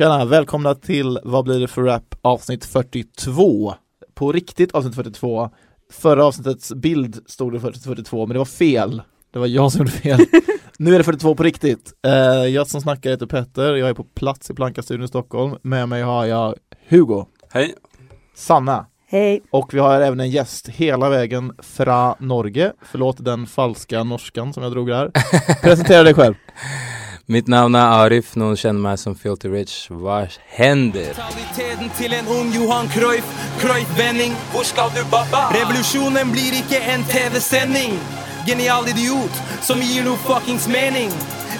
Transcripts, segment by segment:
Tjena, välkomna till Vad blir det för rap avsnitt 42 På riktigt avsnitt 42 Förra avsnittets bild stod det 42 men det var fel. Det var jag som gjorde fel. Nu är det 42 på riktigt. Uh, Jag som snackar heter Petter, jag är på plats i Plankastudion i Stockholm. Med mig har jag Hugo. Hej. Sanna. Hej. Och vi har även en gäst hela vägen fra Norge. Förlåt den falska norskan som jag drog där. Presentera dig själv mitt namn är Arif, någon känner mig som Filthy Rich. Vad händer? Mentaliteten till en ung Johan Cruyff Cruyff-vändning, hvor ska du babba? Revolutionen blir icke en tv-sändning. Genial idiot som ger noe fuckings mening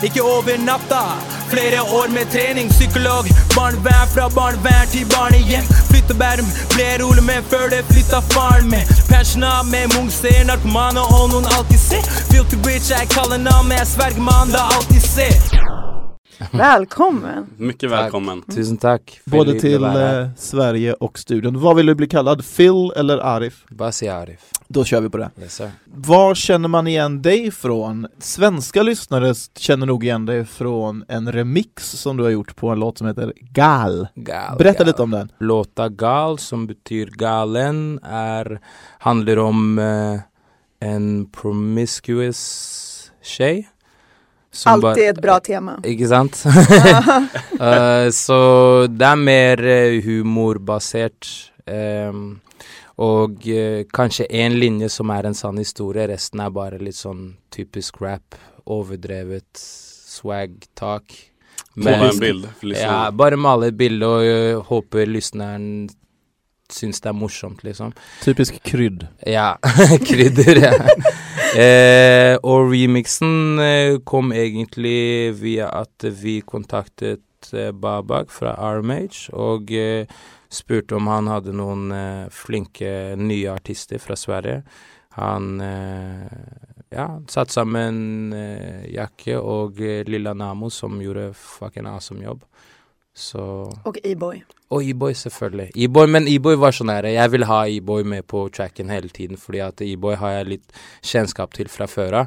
Ikke over natta, flere år med trening Psykolog, barnevern fra barnevern til barnehjem Flytte Bærum, ble rolig med før det flytta faren med Pensjona med mungser, narkomane og noen alltid ser. Filthy Rich er kallenavn, men jeg sverger man, det er alltid ser. Välkommen! Mycket välkommen. Tusen tack. Både till eh, Sverige och studion. Vad vill du bli kallad? Phil eller Arif? Bara säga Arif. Då kör vi på det. Yes sir. Var känner man igen dig från? Svenska lyssnare känner nog igen dig från en remix som du har gjort på en låt som heter Gal. Gal, Berätta gal. lite om den. Låta gal, som betyder galen, är, handlar om eh, en promiscuous tjej. Som Alltid bara- ett bra tema. Ikke sant? Eh, så det er mer eh, humorbasert. ehm, og eh, kanskje én linje som er en sann historie, resten er bare litt sånn typisk rap. Overdrevet swag-tak. Måla en bild Ja, male et bilde og eh, håper lyssnaren syns det er morsomt, liksom. Typisk krydd. Ja, krydder, ja eh, og remixen eh, kom egentlig via at vi kontaktet eh, Babak fra Armage og eh, spurte om han hadde noen eh, flinke nye artister fra Sverige. Han eh, ja, satte sammen eh, Jakke og eh, Lilla Namo, som gjorde fucking awesome jobb. Så Och E-boy. og E-boy, selvfølgelig. E-boy, Men E-boy var sånn her Jeg vil ha E-boy med på tracken hele tiden, fordi at E-boy har jeg litt kjennskap til fra før av.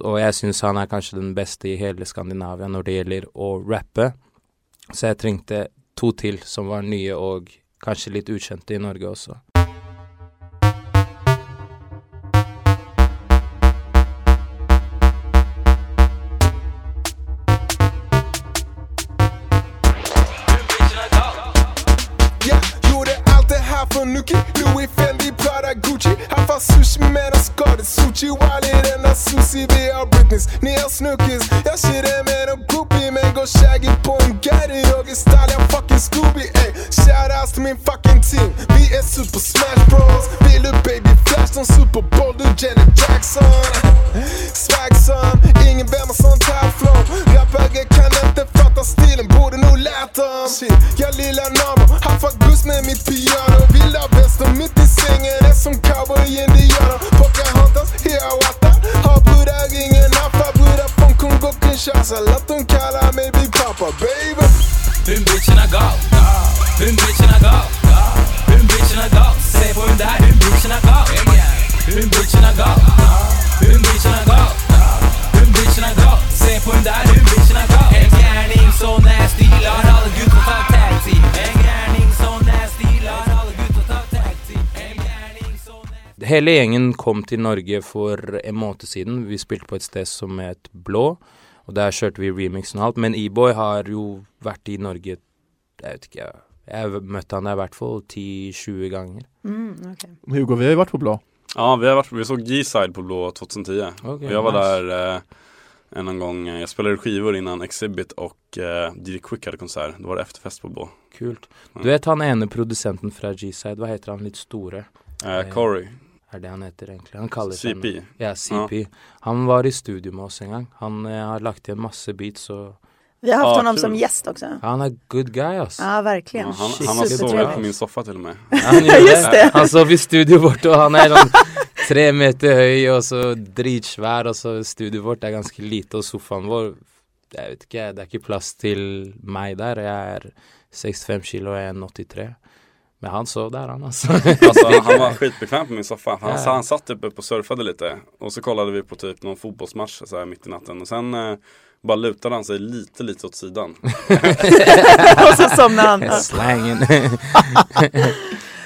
Og jeg syns han er kanskje den beste i hele Skandinavia når det gjelder å rappe. Så jeg trengte to til som var nye og kanskje litt ukjente i Norge også. Vi Ni har snookies, Jag chillar med en groupie Men går shaggy på en gaddy Jag är style, jag fucking Scooby ey. Shoutouts till min fucking team. Vi är super smash bros. Vill du baby flash som Super Bowl Du Janet Jackson. Swagson, Ingen vem har sånt här flow. Rappare kan inte fatta stilen Borde nog lärt dem. Shit, jag lilla Namo Haffar guzz med mitt piano Hele gjengen kom til Norge for en måned siden. Vi spilte på et sted som het Blå, og der kjørte vi remixen og alt. Men E-boy har jo vært i Norge Jeg vet ikke, jeg har møtt han der i hvert fall 10-20 ganger. Mm, okej. Hugo, vi har ju varit på blå. Ja, vi, har varit, vi såg G-side på Blå 2010. Okej, och jag var nice. där eh, en gång. eh, Jag spelade skivor innan Exhibit och eh, DJ Quick hade konsert. Då var det efterfest på Blå. Kult. Du vet han ene produsenten fra G-side, hva heter han litt store? Eh, Corey, Er det han heter egentlig? Han kaller seg CP. Ja, CP. Han var i studio med oss en gang. Han eh, har lagt igjen masse beats og Vi har haft Ja, honom kul. som gäst också. ja, Han er good guy, ass. Ja, verkligen. Ja, han, Shit, han har sovit på min soffa till och med. Han, Just det. han sov i studio vårt, og han er sånn tre meter høy og så dritsvær. Og så studioet vårt er ganske lite, og sofaen vår Jeg vet ikke, det er ikke plass til meg der. Jeg er 65 kilo er 1,83. Men han sov där han alltså. Alltså han var skitbekväm på min soffa. Han, Ja. han satt typ och surfade lite. Och så kollade vi på typ någon fotbollsmatch så här mitt i natten. Och sen eh, bara lutade han sig lite lite åt sidan. och så somnade han. Slangen.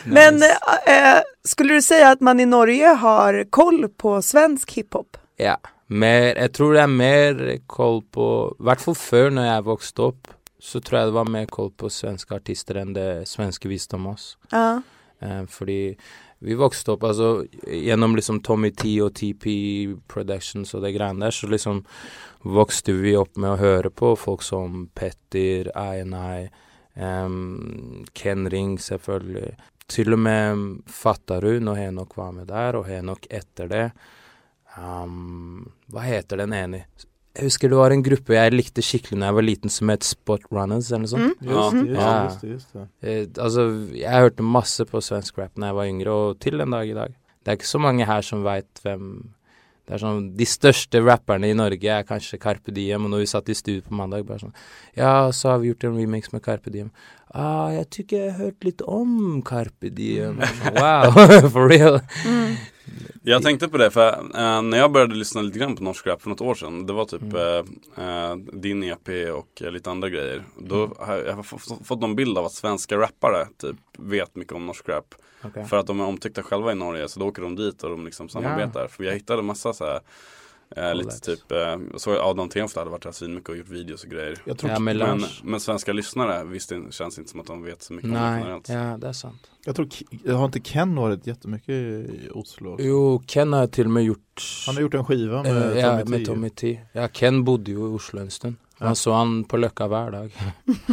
Men Nice. eh, skulle du säga att man i Norge har koll på svensk hiphop? Ja, mer, jeg tror det er mer koll på I hvert fall før, når jeg vokste opp, så tror jeg det var mer koll på svenske artister enn det svenske visste om oss. Ja. Eh, fordi vi vokste opp altså gjennom liksom Tommy T og TP Productions og det greiene der, så liksom vokste vi opp med å høre på folk som Petter, INI, um, Ken Ring selvfølgelig. Til og med Fattarud når Henok var med der, og Henok etter det. Um, hva heter den ene? Jeg husker det var en gruppe jeg likte skikkelig da jeg var liten som het Spot Runners eller noe sånt. Mm. Just, just, Ja. just just. Eh, altså, jeg hørte masse på svensk rap da jeg var yngre, og til den dag i dag. Det er ikke så mange her som veit hvem Det er sånn, De største rapperne i Norge er kanskje Carpe Diem, og når vi satt i studio på mandag, bare sånn Ja, så har vi gjort en remix med Carpe Diem. Ah, jeg tykker jeg har hørt litt om Carpe Diem. Wow, for real. Mm. Jag tänkte på det för eh, när jag började lyssna lite grann på norsk rap för något år sedan. Det var typ Mm. eh, din EP och eh, lite andra grejer. Då har jag har fått, fått någon bild av att svenska rappare typ vet mycket om norsk rap. Okay. För att de är omtyckta själva i Norge så då åker de dit och de liksom samarbetar. För jag hittade massa så här eh, lite typ, eh, så Adam Tenft hade varit här mycket och gjort videos och grejer. Jag tror, Ja, men Men, men svenska lyssnare visst det känns inte som att de vet så mycket om det generellt. ja, det er sant. jag tror, har inte Ken varit jättemycket i Oslo? också? Jo, Ken har til og med gjort Han har gjort en skiva med Eh, ja, Tommy med T. Tommy T. Ja, Ken bodde jo i Oslo en stund. Ja. Man så han på Løkka hver dag.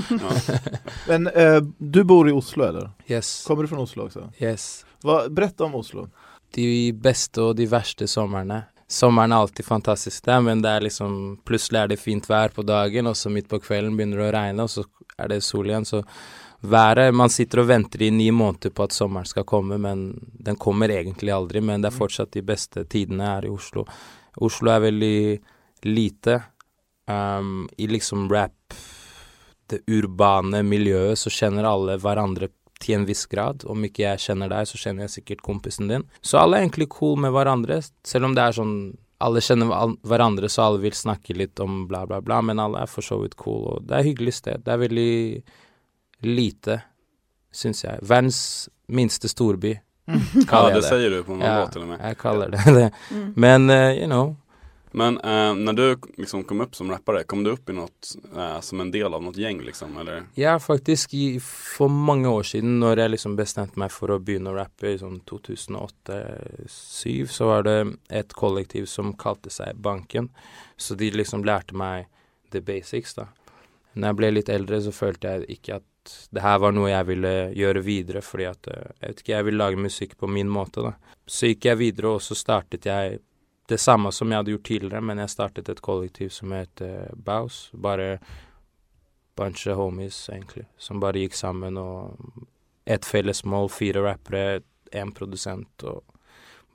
Ja. Men eh, du bor i Oslo eller? Yes. Kommer du från Oslo också? yes. Va, berätta om Oslo. De beste og de verste somrene. Sommeren er alltid fantastisk der, men det er liksom Plutselig er det fint vær på dagen, og så midt på kvelden begynner det å regne, og så er det sol igjen. Så været Man sitter og venter i ni måneder på at sommeren skal komme, men den kommer egentlig aldri. Men det er fortsatt de beste tidene her i Oslo. Oslo er veldig lite. Um, I liksom rap, det urbane miljøet, så kjenner alle hverandre til en viss grad. Om ikke jeg kjenner deg, så kjenner jeg sikkert kompisen din. Så alle er egentlig cool med hverandre, selv om det er sånn alle kjenner hva- hverandre, så alle vil snakke litt om bla, bla, bla, men alle er for så vidt cool, og det et hyggelig sted. Det er veldig lite, syns jeg. Verdens minste storby, ja, kaller det säger du på någon Ja, låt till och med. jeg kaller det det. Mm. Men, eh, you know, men eh, när du liksom kom upp som rappare, kom du upp i något eh, som en del av något gäng liksom? Eller? Ja, faktiskt i, för många år sedan, när jag liksom bestämde mig för att börja rappa, liksom 2008-2007, eh, så var det ett kollektiv som kallade sig Banken. Så de liksom lärde mig the basics, Då. När jag blev lite äldre så följde jag inte att det här var något jag ville göra vidare för att jag, jag vet ville laga musik på min måte, Då. Så gick jag vidare och så startade jag det samme som jeg hadde gjort tidligere, men jeg startet et kollektiv som het eh, Baus. Bare bunch of homies, egentlig, som bare gikk sammen og et felles mål, fire rappere, én produsent og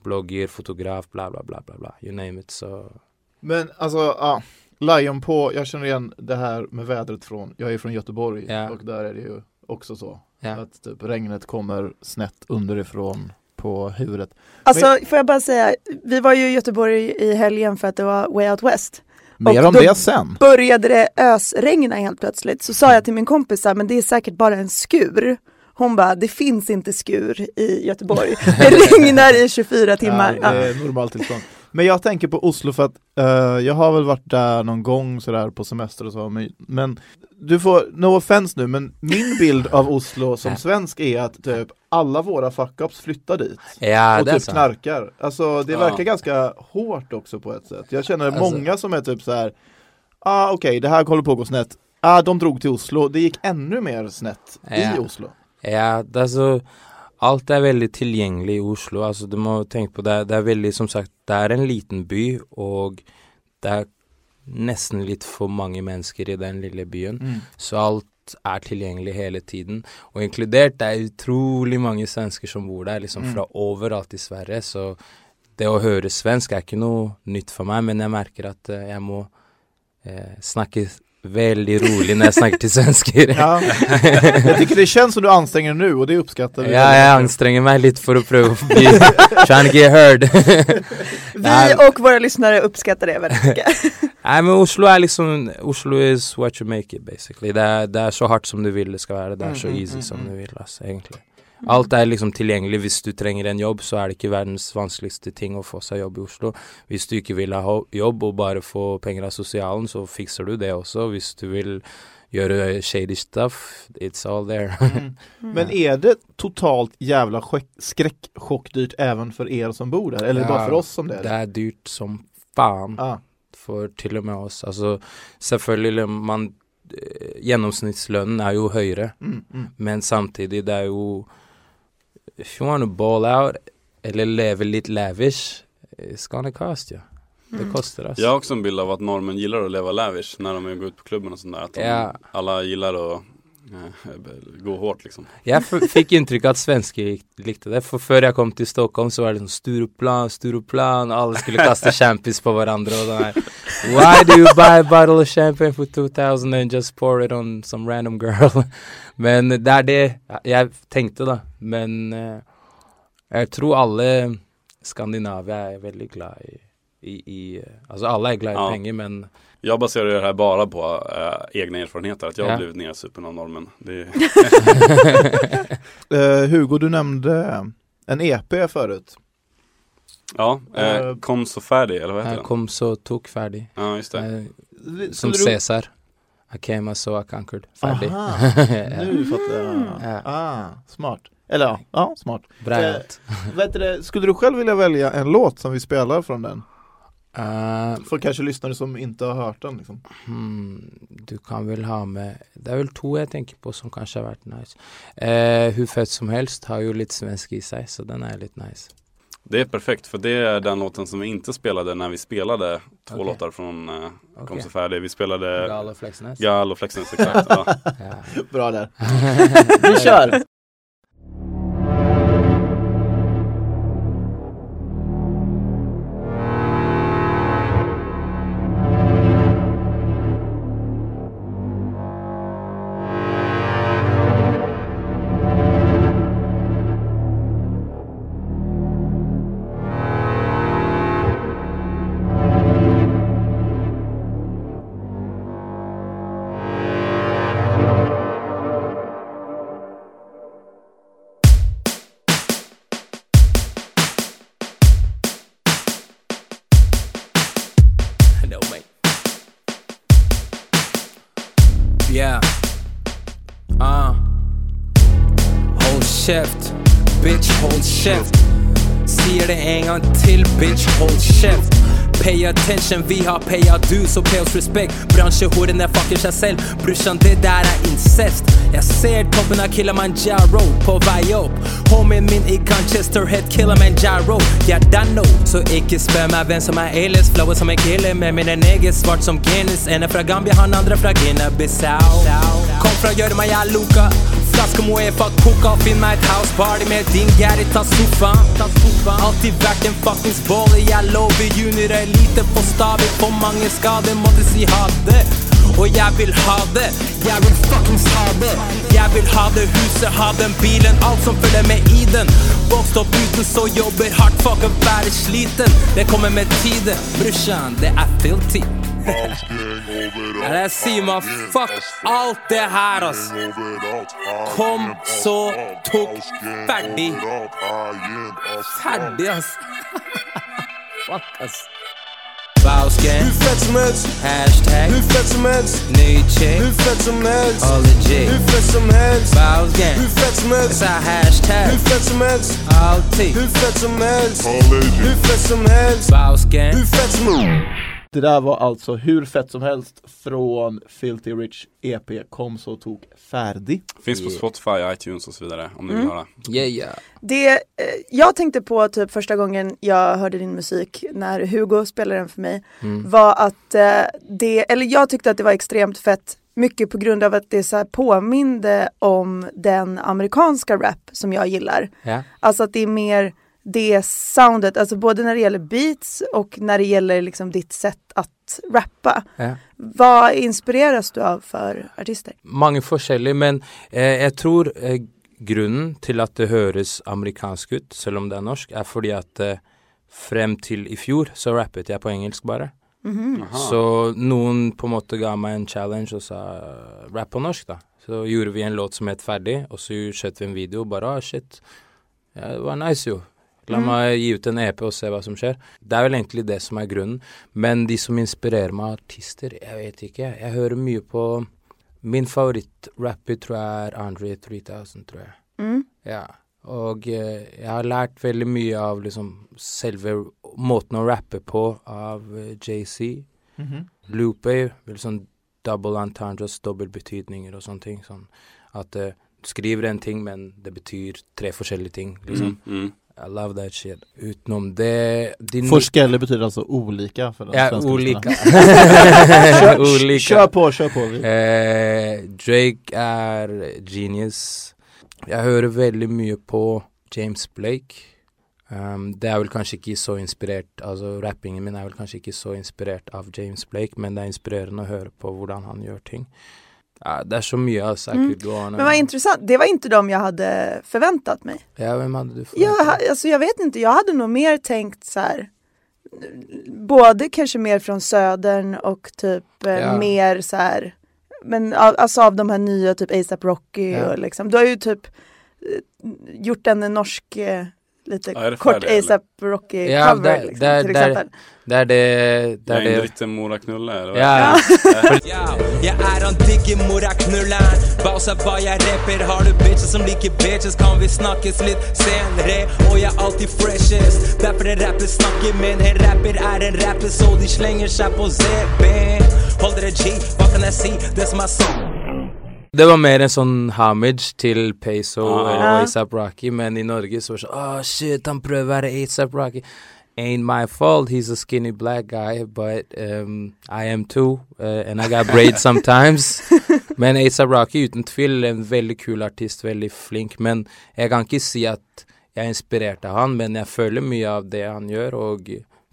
blogger, fotograf, bla, bla, bla, bla, bla. You name it, så Men alltså, ja. Lion på, jag känner igen det här med vädret från, jag är från Göteborg Ja. och där är det ju också så. ja. Att typ regnet kommer snett underifrån på huvudet. Alltså, får jag bara säga, vi var ju i Göteborg i helgen för att det var Way Out West. Mer Och om då- det sen. Började det ösregna helt plötsligt så sa jag till min kompis, men det är säkert bara en skur. Hon bara, det finns inte skur i Göteborg. Det regnar i 24 timmar. Ja, det är normaltillstånd. Men jag tänker på Oslo för att eh, jag har väl varit där någon gång sådär på semester och så, men, men du får, no offense nu, men min bild av Oslo som Ja. svensk är att typ alla våra fuck-ups flyttar dit. ja och det typ sant. knarkar. Alltså det Ja. verkar ganska hårt också på ett sätt. Jag känner Alltså- många som är typ så här. ah okej det här håller på att gå snett. Ah de drog till Oslo, det gick ännu mer snett i Ja. Oslo. Ja, det så Alt er veldig tilgjengelig i Oslo. Altså, du må tenke på det. Det er veldig, som sagt, det er en liten by, og det er nesten litt for mange mennesker i den lille byen. Så alt er tilgjengelig hele tiden. Og inkludert det er utrolig mange svensker som bor der, liksom Mm. fra overalt i Sverige. Så det å høre svensk er ikke noe nytt for meg, men jeg merker at eh, jeg må eh, snakke väldigt rolig när jag snackar till svenskar. Ja. Jag tycker det känns som du anstränger dig nu och det uppskattar vi. Ja, jag anstränger mig lite för att pröva att bli, trying to get heard. Vi och våra lyssnare uppskattar det väldigt mycket. Nej men Oslo är liksom, Oslo is what you make it basically. Det är, det är så hårt som du vill det ska vara, det är så Mm, easy mm, som mm. du vill alltså, egentligen. Allt är liksom tillgängligt, hvis du trenger en jobb så er det ikke verdens vanskeligste ting å få seg jobb i Oslo. Hvis du ikke vil ha jobb og bare få penger av sosialen, så fikser du det også. Hvis du vil gjøre shady stuff, it's all there. Mm. Men är det totalt jävla skräck- skräckchockdyrt även för er som bor där? Eller Ja, bara för oss som det är? det er dyrt som faen. Ja. for til og med oss. Altså, selvfølgelig man eh, Gjennomsnittslønnen er jo høyere, Mm, mm. men samtidig det er jo If you want to ball out eller leve litt lavish, it's gonna cost you. Det Mm. kostar alltså. Jag har också en bild av att norrmän gillar att leva lavish när de går ut på klubben och sånt där. Att de, Ja. alla gillar att gå hårt liksom. Jeg f- fikk inntrykk av at svensker lik- likte det, for før jeg kom til Stockholm så var det sånn Stureplan, Stureplan, alle skulle kaste champis på og sånn her. Why do you buy a bottle of champagne for 2000 and just pour it on some random girl? Men det er det jeg tenkte da, men eh, jeg tror alle Skandinavia er veldig glad i, i, i eh, Altså alle er glad i Ja. penger, men Jag baserar det här bara på eh, egna erfarenheter. Att jag har Ja. blivit nersupen av norrmän. Det är, Eh, Hugo, du nämnde en EP förut. ja, eh, Eh, kom så färdig eller vad heter den? kom så tok ferdig. Ja, just det. Eh, Som du- Cæsar. I came, I saw, I conquered. Ferdig. Aha, Ja. nu fattar jag. Ja. Ah, smart. Eller ja, ja smart. Bra Eh, skulle du själv vilja välja en låt som vi spelar från den? Eh, För kanske lyssnare som inte har hört den liksom. hmm, du kan väl ha med Det är väl två jag tänker på som kanske har varit nice. Eh, hur fett som helst har ju lite svensk i sig så den är lite nice. Det är perfekt för det är den låten som vi inte spelade när vi spelade två Okej. låtar från eh, Kom Okej. så färdig. Vi spelade Gal och Flexnäs. Gal och Flexnäs exakt. Ja. Bra där. Vi kör! Pay vi har payat du, så pay oss respect. Branschhoren är fucking sig själv, brorsan det där är incest. Jag ser toppen av Kilimanjaro på väg upp. Homien min i Manchester, head Kilimanjaro. Jag know, så icke spö med vem som är elis. Flowet som en kille med min egen svart som Guinness. En är från Gambia, han andra från Guinea-Bissau. Kom från Jorma, jag Luka. Flaskor må är fuck koka och finna ett house party med din Gary, ta soffan. Alltid värt en fucking boll, jag lovar junior är lite på stadigt. För många skador, måste si hade. Och jag vill ha det, jag vill fucking ha det Jag vill ha det huset, ha den bilen, allt som följer med i den Bokst upp uten så jobbar hårt, fucking värre sliten Det kommer med tiden, brorsan, det är filthy Ja, det är Simon, fuck allt det här ass. Kom så tok färdig Färdig ass. Fuck ass. Bausken, Hur fett som helst, hashtag. Hur fett som helst, Ny chick, hur fett som helst, all legit. Hur fett som helst, Bausken, hur fett som helst, så hashtag. Hur fett som helst, alltid hur fett som helst, hur fett som helst, Bausken, hur fett som helst. Det där var alltså hur fett som helst från Filthy Rich EP Kom så tok färdig. Finns på Spotify, iTunes och så vidare om ni vill höra. Yeah, yeah. Det, eh, jag tänkte på typ första gången jag hörde din musik när Hugo spelade den för mig Mm. var att eh, det, eller jag tyckte att det var extremt fett mycket på grund av att det så här påminde om den amerikanska rap som jag gillar. Ja. Alltså att det är mer det soundet, alltså både när det gäller beats och när det gäller liksom ditt sätt att rappa. Ja. Vad inspireras du av för artister? Mange forskjellige, men eh, jeg tror eh, grunnen til at det høres amerikansk ut, selv om det er norsk, er fordi at eh, frem til i fjor så rappet jeg på engelsk bare. Mhm. Aha. Så noen på en måte ga meg en challenge og sa rap på norsk, da. Så gjorde vi en låt som het Ferdig, og så skjøt vi en video og bare ah, shit. Ja, det var nice, jo. La Mm. meg gi ut en EP og se hva som skjer. Det er vel egentlig det som er grunnen. Men de som inspirerer meg artister, jeg vet ikke. Jeg hører mye på Min favorittrapper tror jeg er Andre 3000, tror jeg. Mm. Ja. Og eh, jeg har lært veldig mye av liksom selve måten å rappe på av eh, JC. Mhm. Lupe, vel sånn double entendres, dobbeltbetydninger og sånne ting. Sånn at eh, du skriver en ting, men det betyr tre forskjellige ting. Liksom. Mm, mm. I love that shit. Utenom det de Forskellig betyder alltså olika för de Ja, svenska olika. kör, olika. kör på, kör på. Eh, Drake er genius. Jeg hører veldig mye på James Blake. Um, det er vel kanskje ikke så inspirert Altså rappingen min er vel kanskje ikke så inspirert av James Blake, men det er inspirerende å høre på hvordan han gjør ting. Ja, det er så mye, altså. Jeg Mm. Men vad intressant, det var inte de jag hade förväntat mig. Ja, hvem hadde du Jag, forventet? ha- alltså jag vet inte, jag hade nog mer tänkt så här. Både kanske mer från södern och typ eh, Ja. mer så här. Men alltså av de här nya typ ASAP Rocky Ja. och liksom. Du har ju typ eh, gjort en norsk eh, lite Ja, är det kort? ASAP Rocky Ja, cover där- liksom, där- till där- exempel. Det er det, det, Jag är en det. liten Mora Knulle eller vad? Ja, jeg er han digge moraknulleren Bausa hva jeg rapper Har du bitches som liker bitches Kan vi snakkes litt senere Og jeg er alltid freshest Derfor en rapper snakker Men en rapper er en rapper Så de slenger seg på ZB Hold dere G, hva kan jeg si? Det som er sånn Det var mer en sånn homage til Peso Ah. og ASAP Rocky, men i Norge så var det sånn Åh, shit, han være ASAP Rocky. Ain't my fault, he's a skinny black guy, but um, I am too, uh, and I got braids sometimes. men ASAP Rocky uten tvil en veldig kul artist, veldig flink, men jeg kan ikke si at jeg er inspirert av han, men jeg føler mye av det han gjør, og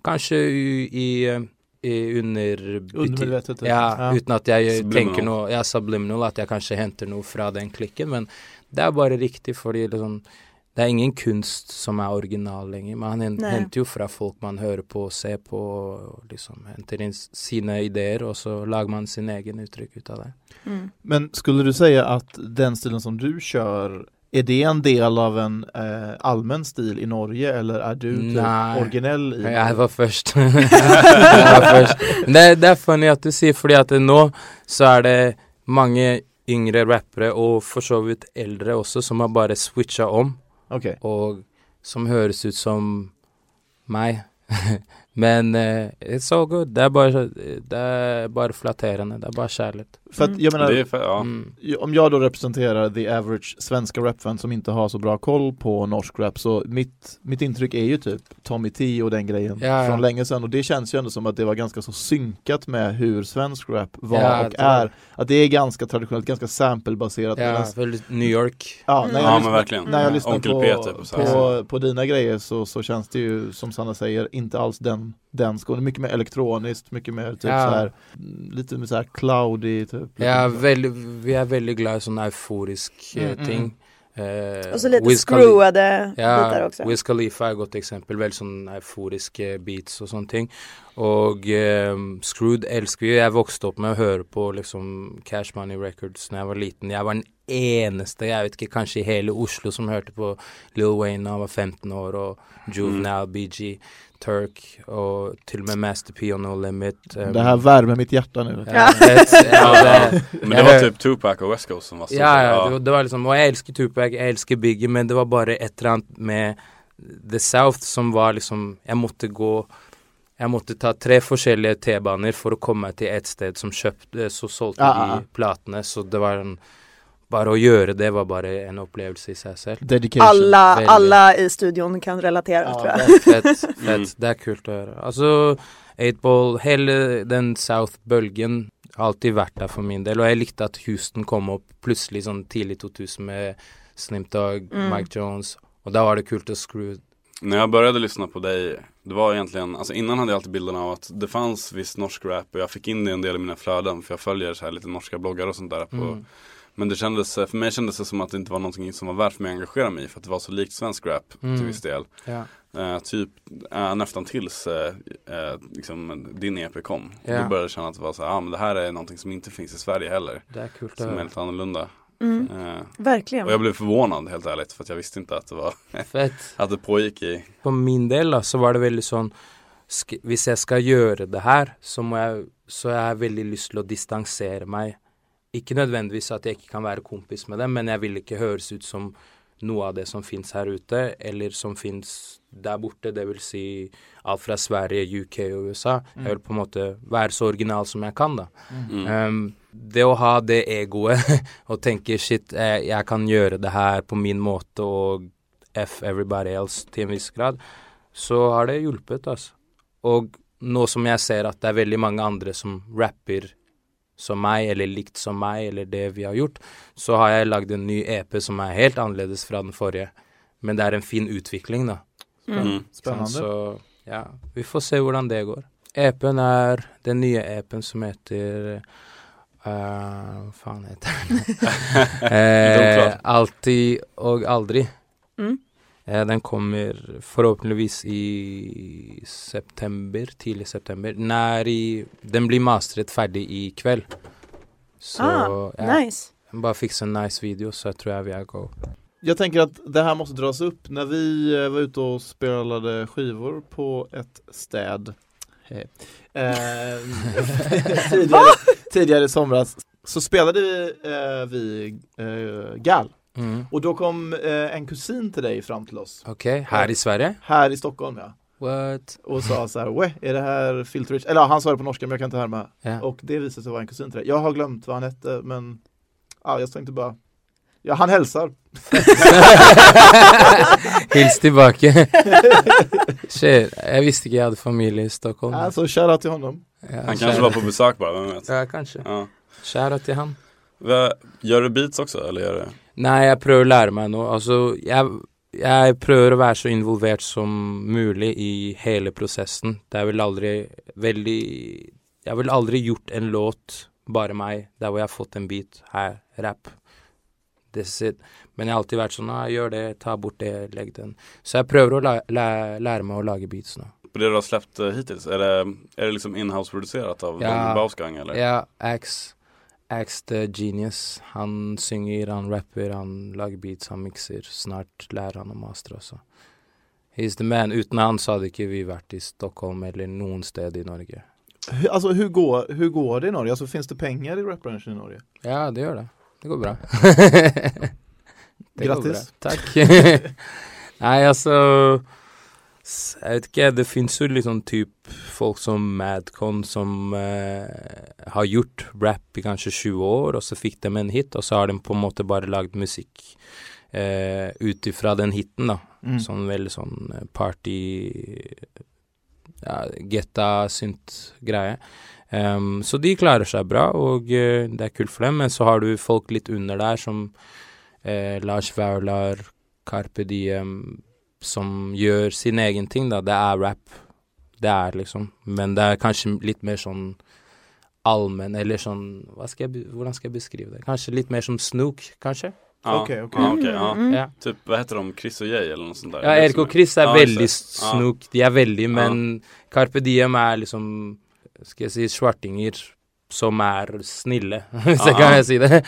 kanskje i, i, i under... Undermedvetet. typ. Ja, uten at jeg Subliminal. tenker noe Ja, subliminal, at jeg kanskje henter noe fra den klikken, men det er bare riktig, fordi liksom Det er ingen kunst som er original lenger. Man henter jo fra folk man hører på, ser på, og liksom henter inn s- sine ideer, og så lager man sin egen uttrykk ut av det. Mm. Men skulle du säga att den stilen som du kör är det en del av en eh, allmän stil i Norge eller är du typ originell i Jeg var først. jeg var først. Men Det, det er funny at du sier, fordi at nå så er det mange yngre rappere, og for så vidt eldre også, som har bare switcha om. Okej, og som høres ut som meg. Men eh, it's all good. Det er bare, det er bare flatterende. Det er bare kjærlighet. För att Mm. jag menar för, ja. Mm. om jag då representerar the average svenska rapfan som inte har så bra koll på norsk rap så mitt, mitt intryck är ju typ Tommy T och den grejen Ja, ja. från länge sedan och det känns ju ändå som att det var ganska så synkat med hur svensk rap var Ja, och är. Att det är ganska traditionellt, ganska samplebaserat. Ja, medans- veldig New York. ja, när jag Ja, lyssnar- men verkligen. När jag lyssnar på, P och så här. på, på dina grejer så, så känns det ju som Sanna säger inte alls den, den skon. Mycket mer elektroniskt, mycket mer typ Ja. så här mm, lite mer så här cloudy typ. veldig, vi er veldig glad i sånn euforisk eh, Mm, mm, ting. Eh, Och så lite Wiz screwade bitar Ja, också. Wiz Khalifa er et godt eksempel. Veldig sånn euforiske beats og sånne ting. Og eh, Screwed elsker vi. Jeg vokste opp med å høre på liksom Cash Money Records da jeg var liten. Jeg var den eneste, jeg vet ikke, kanskje i hele Oslo som hørte på Lil Wayne da han var 15 år, og Juvenile, BG, Turk, og til og med Master P og No Limit. eh, Det här värmer mitt hjärta nu. ja, det, Men det var typ Tupac och West Coast som var stora. ja, ja, det, var- det var liksom Og jeg elsker Tupac, jeg elsker Biggie, men det var bare et eller annet med The South som var liksom Jeg måtte gå Jeg måtte ta tre forskjellige T-baner for å komme meg til et sted som kjøpte Så ja, ja. de platene, så det var en Bare å gjøre det var bare en opplevelse i seg selv. Dedication. Alla, väldigt. alla i studion kan relatera Ja, tror jag. det- Fett, fett. Mm. Det er kult å høre. Altså, 8-ball, hele den South-bølgen har alltid vært der for min del. Og jeg likte at Houston kom opp plutselig sånn tidlig 2000 med Slim Dog, Mm. Mike Jones. Og da var det kult å screw när jag började lyssna på dig, det var egentligen, alltså innan hade jag alltid bilden av att det fanns viss norsk rap och jag fick in det en del i mina flöden för jag följer så här lite norska bloggar och sånt där. På, Mm. Men det kändes, för mig kändes det som att det inte var någonting som var värt för mig att engagera mig i för att det var så likt svensk rap Mm. till viss del. Ja. Eh, typ eh, nästan tills eh, eh, liksom, din EP kom. Ja. Då började jag känna att det var så här, ah, men det här är någonting som inte finns i Sverige heller. Det är kul att Som är lite annorlunda. Mm, Eh, verkligen. och jag blev förvånad helt ärligt för att jag visste inte att det var, Fett. att det pågick i For min del så var det veldig sånn sk Hvis jeg skal gjøre det her, så må jeg Så jeg har veldig lyst til å distansere meg. Ikke nødvendigvis at jeg ikke kan være kompis med dem, men jeg vil ikke høres ut som noe av det som fins her ute, eller som fins der borte. Det vil si alt fra Sverige, UK og USA. Jeg vil på en måte være så original som jeg kan, da. mm. Um, det å ha det egoet og tenke shit, jeg, jeg kan gjøre det her på min måte og F everybody else til en viss grad, så har det hjulpet, altså. Og nå som jeg ser at det er veldig mange andre som rapper som meg, eller likt som meg, eller det vi har gjort, så har jeg lagd en ny EP som er helt annerledes fra den forrige. Men det er en fin utvikling, da. Mm. Spännande. Så ja, vi får se hvordan det går. EP-en er den nye EP-en som heter eh, Hva faen heter den? eh, oklart. alltid og aldri. Mm. Eh, den kommer forhåpentligvis i september, tidlig september. Er i, den blir mastret ferdig i kveld. Så ah, ja, nice. bare fikse en nice video, så tror jeg vi er go. Jag tänker att det här måste dras upp. När vi eh, var ute och spelade skivor på ett städ eh, tidigare, tidigare i somras så spelade vi, eh, vi eh, Gal Mm. och då kom eh, en kusin till dig fram till oss Ok, her i Sverige? här i Stockholm ja What? och sa så här, "Weh, är det här Filter Rich? Eller ja, han sa det på norska men jag kan inte härma Ja. och det visade sig vara en kusin till dig. Jag har glömt vad han hette men ja, jag tänkte bara Ja, han hälsar. Hils tilbake. Shit, jeg visste ikke jeg hadde familie i Stockholm. Alltså shoutout till honom. Ja, Han kanske var på besök bara, vem vet? Ja, kanskje. Ja. Skjæra til han. Gör du beats också eller gör du? Nei, jeg prøver å lære meg noe. Altså, jeg, jeg prøver å være så involvert som mulig i hele prosessen. Det er vel aldri veldig Jeg har vel aldri gjort en låt, bare meg, der hvor jeg har fått en beat. Her, rap. Men jeg har alltid vært sånn ah, gjør det, ta bort det, legg den. Så jeg prøver å la, la, lære meg å lage beats nå. På det du har släppt eh, hittills, är det, är det liksom inhouse producerat av Ja. Bausgang eller? Ja, Ax. Ax the Genius. Han synger, han rapper, han lager beats, han mikser. Snart lærer han å mastre også. He's the man. Uten han så hadde ikke vi vært i Stockholm eller sted i Norge. Hur- Alltså hur går, hur går det i Norge? Alltså finns det pengar i rapbranschen i Norge? Ja, det gjør det. Det går bra. det Grattis. Går bra. Takk. Nei, altså Jeg vet ikke, det fins jo litt sånn type folk som Madcon som eh, har gjort rap i kanskje 20 år, og så fikk de en hit, og så har de på en måte bare lagd musikk eh, ut ifra den hiten, da. Mm. Sånn veldig sånn eh, party ja, Getta synt greie. Ehm, så de klarer seg bra, og eh, det er kult for dem. Men så har du folk litt under der, som eh, Lars Vaular, Carpe Diem, som gjør sin egen ting, da. Det er rap. Det er liksom. Men det er kanskje litt mer sånn allmenn, eller sånn hva skal jeg, be- Hvordan skal jeg beskrive det? Kanskje litt mer som Snook, kanskje? Ja. Okej, okej. Ja, okej, ja. Mm. Ja. Typ, vad heter de? Chris och Jay eller något sånt där? Ja, Är Erik og Chris er Ja. Ja. snok. De er veldig, men Carpe Diem er liksom Skal jeg si svartinger som er snille, Ja. kan si det.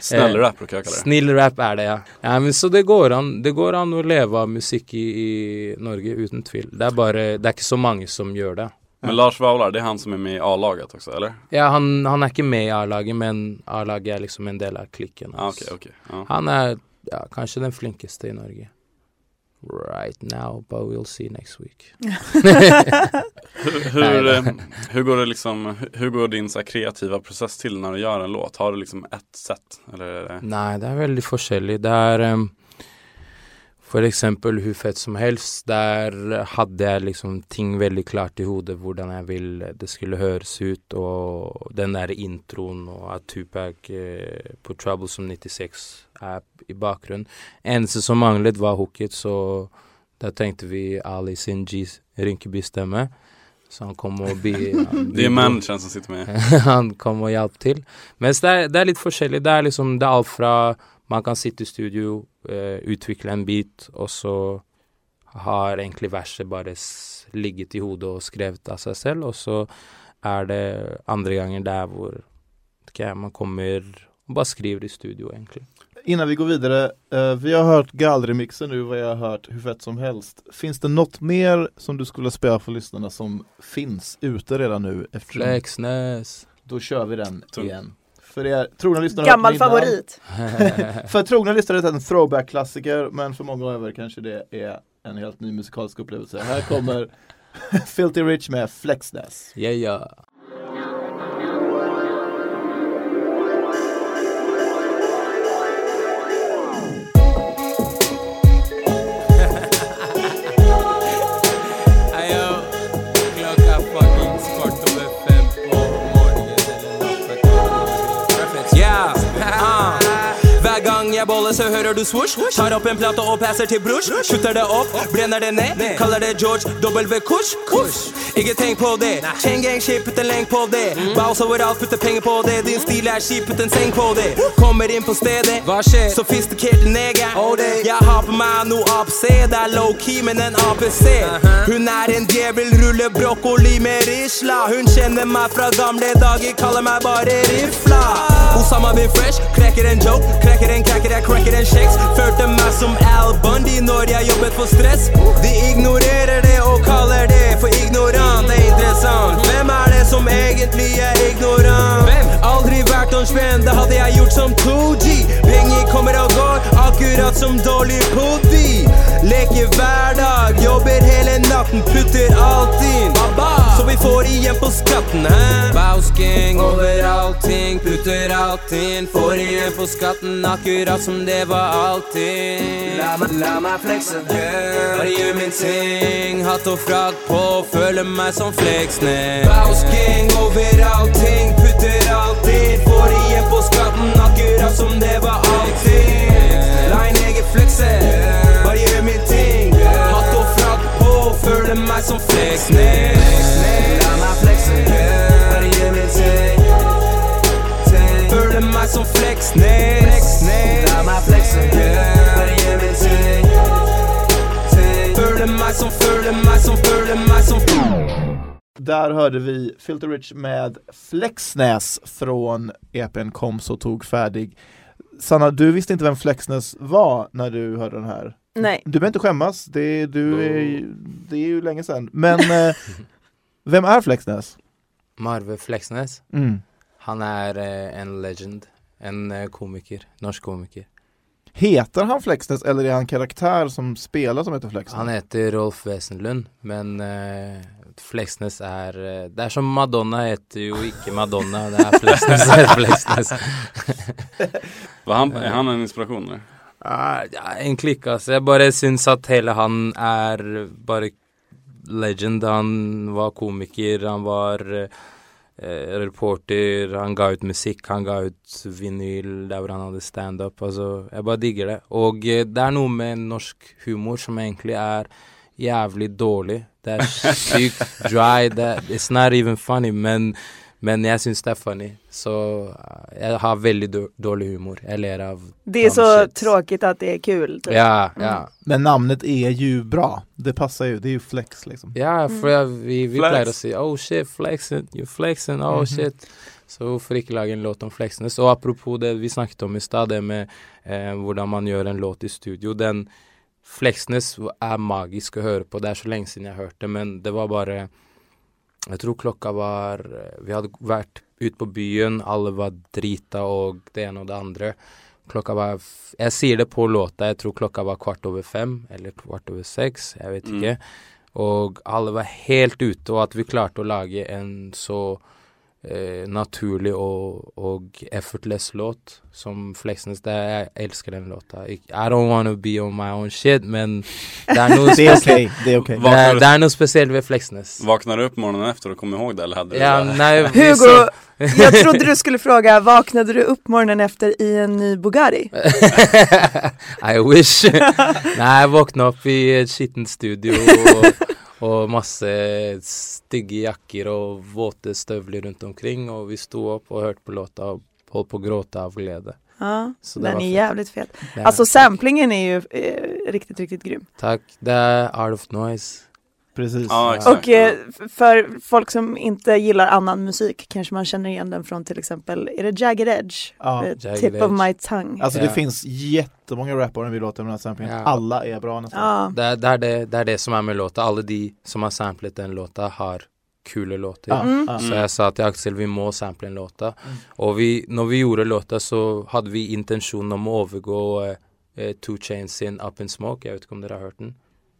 Snäll Eh, rap brukar jag kalla det. Snill rap er det, ja. ja men så det går an Det går an å leve av musikk i, i Norge, uten tvil. Det er bare Det er ikke så mange som gjør det. Men Lars Vaular, det är han som är med i A-laget också, eller? Ja, han, han er ikke med i A-laget, men A-laget er liksom en del av klikken. Ja, hans. okej, okej. Ja. Han er ja, kanskje den flinkeste i Norge. Right now, but we'll see next week. Hur, hur, Nej, eh, hur går det liksom, hur- går din så här, kreativa process till när du gör en låt? Har du liksom ett sätt? Eller är det... Er veldig forskjellig. Det er em, for eksempel Hvor fett som helst. Der hadde jeg liksom ting veldig klart i hodet hvordan jeg vil det skulle høres ut, og den der introen og at Tupac eh, på Troublesome 96 er i bakgrunnen. Eneste som manglet, var hooket, så där tänkte vi Ali Sinjis Rinkeby-stämme. Så han kom och bi, Det är managern som sitter med. han kom og hjalp til. Mens det er, det er litt forskjellig. Det er liksom det er alt fra man kan sitte i studio, eh, utvikle en bit, og så har egentlig verset bare s- ligget i hodet og skrevet av seg selv. Og så er det andre ganger der hvor ikke, man kommer og bare skriver i studio, egentlig. Innan vi går vidare, eh, vi har hört gallremixen nu, vad jag har hört hur fett som helst. Finns det något mer som du skulle spela för lyssnarna som finns ute redan nu? Eftersom Flexness. Då kör vi den Tung. igen. För er trogna lyssnare Gammal favorit. För trogna lyssnare är det en throwback-klassiker, men för många över kanske det är en helt ny musikalisk upplevelse. Här kommer Filthy Rich med Flexness. yeah, yeah. Jeg boller, så hører du swoosh. Tar opp en plate og passer til brors. Kutter det opp, brenner det ned. Kaller det George W. Kush. Ikke tenk på det. Chain gang shit, putt en lenk på det. Bounce overalt, putter penger på det. Din stil er kjip, putt en seng på det. Kommer inn på stedet. Hva skjer? Sofistikerte neger. Jeg har på meg noe APC. Det er low-key, men en APC. Hun er en djevel, ruller brokkoli med risla. Hun kjenner meg fra gamle dager, kaller meg bare Rifla. Osama bin fresh, krekker en joke, krekker en cracker, jeg cracker en kjeks. Følte meg som Al Bundy når jeg jobbet for stress. De ignorerer det og kaller det for ignorant. Det er interessant. Hvem er det som egentlig er ignorant? Aldri vært noen spenn, det hadde jeg gjort som 2G. Penger kommer og går, akkurat som dårlig podi. Leker hver dag, jobber hele natten, putter alt inn. Så vi får igjen på skatten, hæ? Bausking over allting, putter alt inn. Får igjen på skatten, akkurat som det var alltid. La la meg flekse, girl. Bare gjør min ting. Hatt og frakk på, føler meg som Fleksnes. Bausking over allting, putter alt inn. Får igjen på skatten, akkurat som det var alltid. La en egen flekse, bare gjør min ting. Hatt og frakk på, føler meg som Fleksnes. Som Fleksnes. La meg flekse, bare gjør min ting. Føler meg som, føler meg som, føler meg som Där hörde vi Filter Rich med Flexnäs från EPn Kom så tog färdig. Sanna, du visste inte vem Flexnäs var när du hörde den här. Nej. Du behöver inte skämmas, det, du är, ju- det är ju länge sedan. Men eh, vem är Flexnäs? Marve Fleksnes. Mm. Han er eh, en legend. En eh, komiker. Norsk komiker. Heter han Flexnäs eller är han karaktär som spelar som heter Flexnäs? Han heter Rolf Wesenlund, men eh, Fleksnes er eh, Det er som Madonna heter jo ikke Madonna, det er Fleksnes er Fleksnes. Var han, är han en inspiration? Eller? Ah, ja, egentlig ikke, altså. Jeg bare syns at hele han er bare legend. Han var komiker, han var eh, reporter, han ga ut musikk, han ga ut vinyl hvor han hadde standup. Altså, jeg bare digger det. Og eh, det er noe med norsk humor som egentlig er jævlig dårlig. Det er sykt dry. Det it's not even funny, men, men jeg syns det funny. Så eh, jeg har veldig dår- dårlig humor. Jeg ler av Det är så shit. tråkigt att det är kul. Typ. Ja, ja. Men namnet är ju bra. Det passar ju, det är ju Flex liksom. Ja, for jeg, vi, vi Flex. pleier å si Oh shit, flexing, you flexing, oh Mhm. shit. Så lage en låt om Fleksnes? Og apropos det vi snakket om i stad, det med eh, hvordan man gjør en låt i studio. Den Fleksnes er magisk å høre på. Det er så lenge siden jeg hørte, men det var bare Jeg tror klokka var Vi hadde vært ute på byen, alle var drita og det ene og det andre. Klokka var Jeg sier det på låta, jeg tror klokka var kvart over fem, eller kvart over seks, jeg vet Mm. ikke. Og alle var helt ute, og at vi klarte å lage en så eh, naturlig och, och effortless låt som Flexness, där jag älskar den låten. I don't wanna be on my own shit men det är nog Det speciellt, det är okej. Va- det, är- det är nog speciellt med Flexness. Vaknar du upp morgonen efter och kommer ihåg det eller hade du Ja, det bara- nej, Hugo, jag trodde du skulle fråga, vaknade du upp morgonen efter i en ny Bugatti? I wish. Nej, jag vaknade upp i ett skitten studio och, och massa stygga jackor och våta stövlar runt omkring. Och vi stod upp och hört på låtar och höll på att gråta av glädje Ja, så den är jävligt fet. Alltså samplingen är ju eh, riktigt, riktigt grym. Tack. Det är Art of Noise. Precis. Ja, exakt. Och eh, för folk som inte gillar annan musik kanske man känner igen den från till exempel, är det Jagged Edge? Ja. Eh, Jagged Tip of Edge. my tongue. Alltså Ja. det finns jättemånga rappare vi låter med den här samplingen. Ja. Alla är bra nästan. Ja, Det, är- det, är det, det är det som är med låtar. Alla de som har samplat den låten har kul låtar. Ja, Mm. ja. Så jag sa till Axel vi må sampla en låta. Mm. Och vi, när vi gjorde låta så hade vi intention om att övergå eh, Two Chains in Up in Smoke. Jag vet inte om ni har hört den.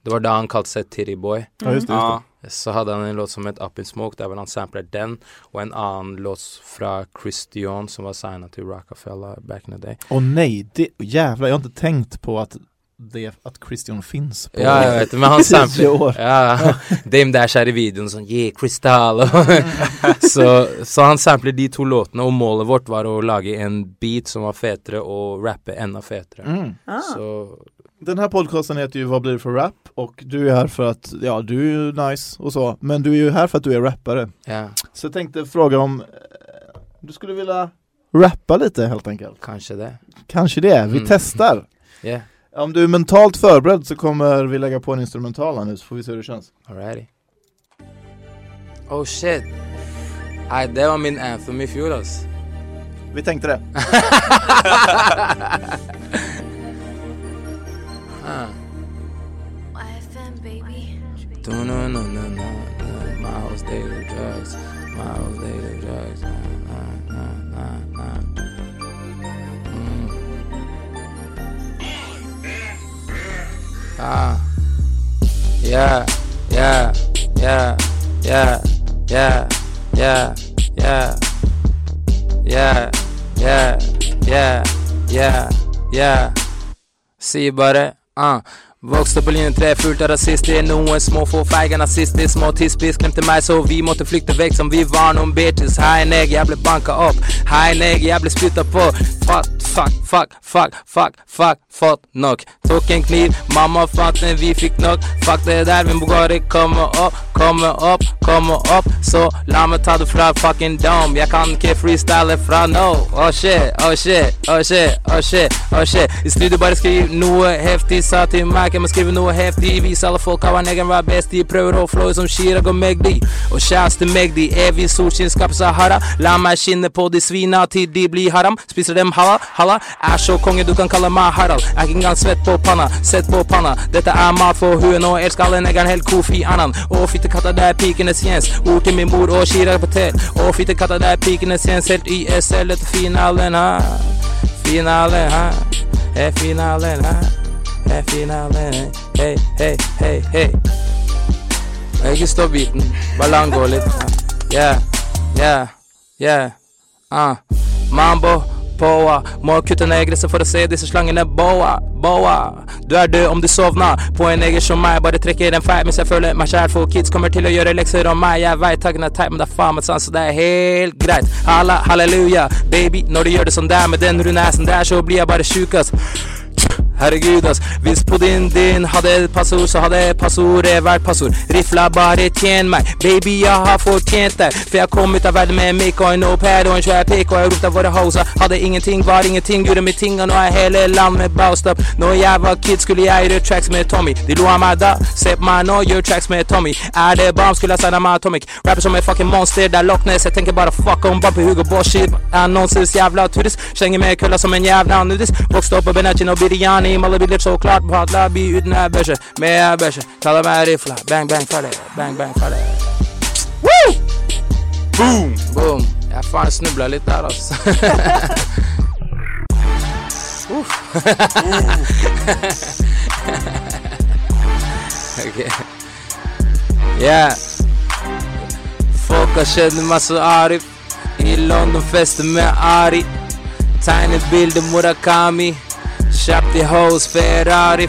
Det var då han kallade sig Titty Boy. Ja, just det. Just det. Ja, Så hade han en låt som hette Up in Smoke där han samplade den. Och en annan låt från Christian som var signad till Rockefeller back in the day. Och nej, det, jävlar jag har inte tänkt på att, det, att Christian finns på Ja jag vet men han samplade. Ja, Dame Dash är i videon som yeah Crystal så, så han samplade de två låtarna och målet vårt var att laga en beat som var fetare och rappa ännu fetare Mm. ah. Så Den här podcasten heter ju Vad blir det för rap? Och du är här för att, ja du är ju nice och så, men du är ju här för att du är rappare. ja, Så jag tänkte fråga om eh, du skulle vilja rappa lite helt enkelt? kanske det Kanske det, vi Mm. testar. Yeah, Om du är mentalt förberedd så kommer vi lägga på en instrumental här nu så får vi se hur det känns. alrighty Oh shit Nej, det var min anthem i fjol alltså. Vi tänkte det. Ah. YFM baby. Do no no no no no Miles dated drugs Miles dated drugs nah, nah, nah, nah. Mm. Ah Yeah Yeah Yeah Yeah Yeah Yeah Yeah Yeah Yeah Yeah Yeah Yeah Si bare Ah. uh. Vokste på linjen 3, fullt av rasister Noen små få feige nazister. Små tidsspiss glemte meg så vi måtte flykte vekk Som vi var. Noen bitches. Hei neg, jeg ble banka opp Hei neg, jeg ble spytta på. Fuck, Fuck, fuck, fuck, fuck, fuck, fått nog. Tog en kniv, mamma fatten vi fick nog. Fuck det där, min Bugatti kommer upp, kommer upp, kommer upp. Så lammet hade från fucking dom. Jag kan inte freestyla från no. Oh shit, oh shit, oh shit, oh shit, oh shit. I slutet bara skriv något häftigt, sa till mig kan man skriva något häftigt. Visa alla folk av en egen var bäst. De prövar och flow som Shira och Megdi. Och Shasti Megdi, evig solsken skapar Sahara. Lamma skinner på de svina till de blir haram. Spisar dem halal, halal halla Är konge du kan kalla mig Harald. Jag ingan svett på panna, sett på panna. Detta är mat för huen och er skalle en hel kof i annan. Åh Och fittekatta där är jens Ord till min mor och kirar på tel Och fittekatta där är jens Helt i SL, finalen här. Finalen här. Är finalen här. Är finalen. Hej, hej, hej, hej Jeg står biten, ballong går lite. Yeah, yeah, yeah, uh Mambo boa. Magkuten är gränsen för att säga så slangen är boa, boa. Du är död om du sovnar på en egen som mig. Bara trycker en färg medan jag följer mig kär Två kids kommer till att göra läxor om mig. Jag är vet taggarna tight men det fan med sans så det är helt grejt. Halla halleluja baby när du gör det sån där med den runäsen där så blir jag bara sjukast. Herregud, alltså. ass. Hvis på din din hadde passor passord, så hadde passordet vært passord. Rifla bare tjen meg. Baby, jeg har fortjent det. For jeg kom ut av verden med mic og en au pair og en svær pikk, og jeg ropte våre hosa. Hadde ingenting, var ingenting, gjorde mitt ting, og nå er hele land med baust up. Når jeg var kid, skulle jeg gjøre tracks med Tommy. De lo av meg da. Se på meg nå, gjør tracks med Tommy. Er det bam, skulle jeg signa med Atomic. Rapper som en fucking monster, det er Loch Ness. Jeg tenker bare fuck om Bumpy Hugo shit Annonses jævla turist. Slenger med kølla som en jævla nudist. Vokste opp på Benachin og biryani. Hristiyanıyım alabilir Sokrat bu hatla bir üdne beşe Meğer beşe kalama rifla Bang bang fare bang bang fare Woo! Boom! Boom! Jag fan snubblar lite här alltså. okay. Yeah. Folk har känt massa Arif. I London fester med Ari. Tiny bilder Murakami. Köpte hoes, Ferrari.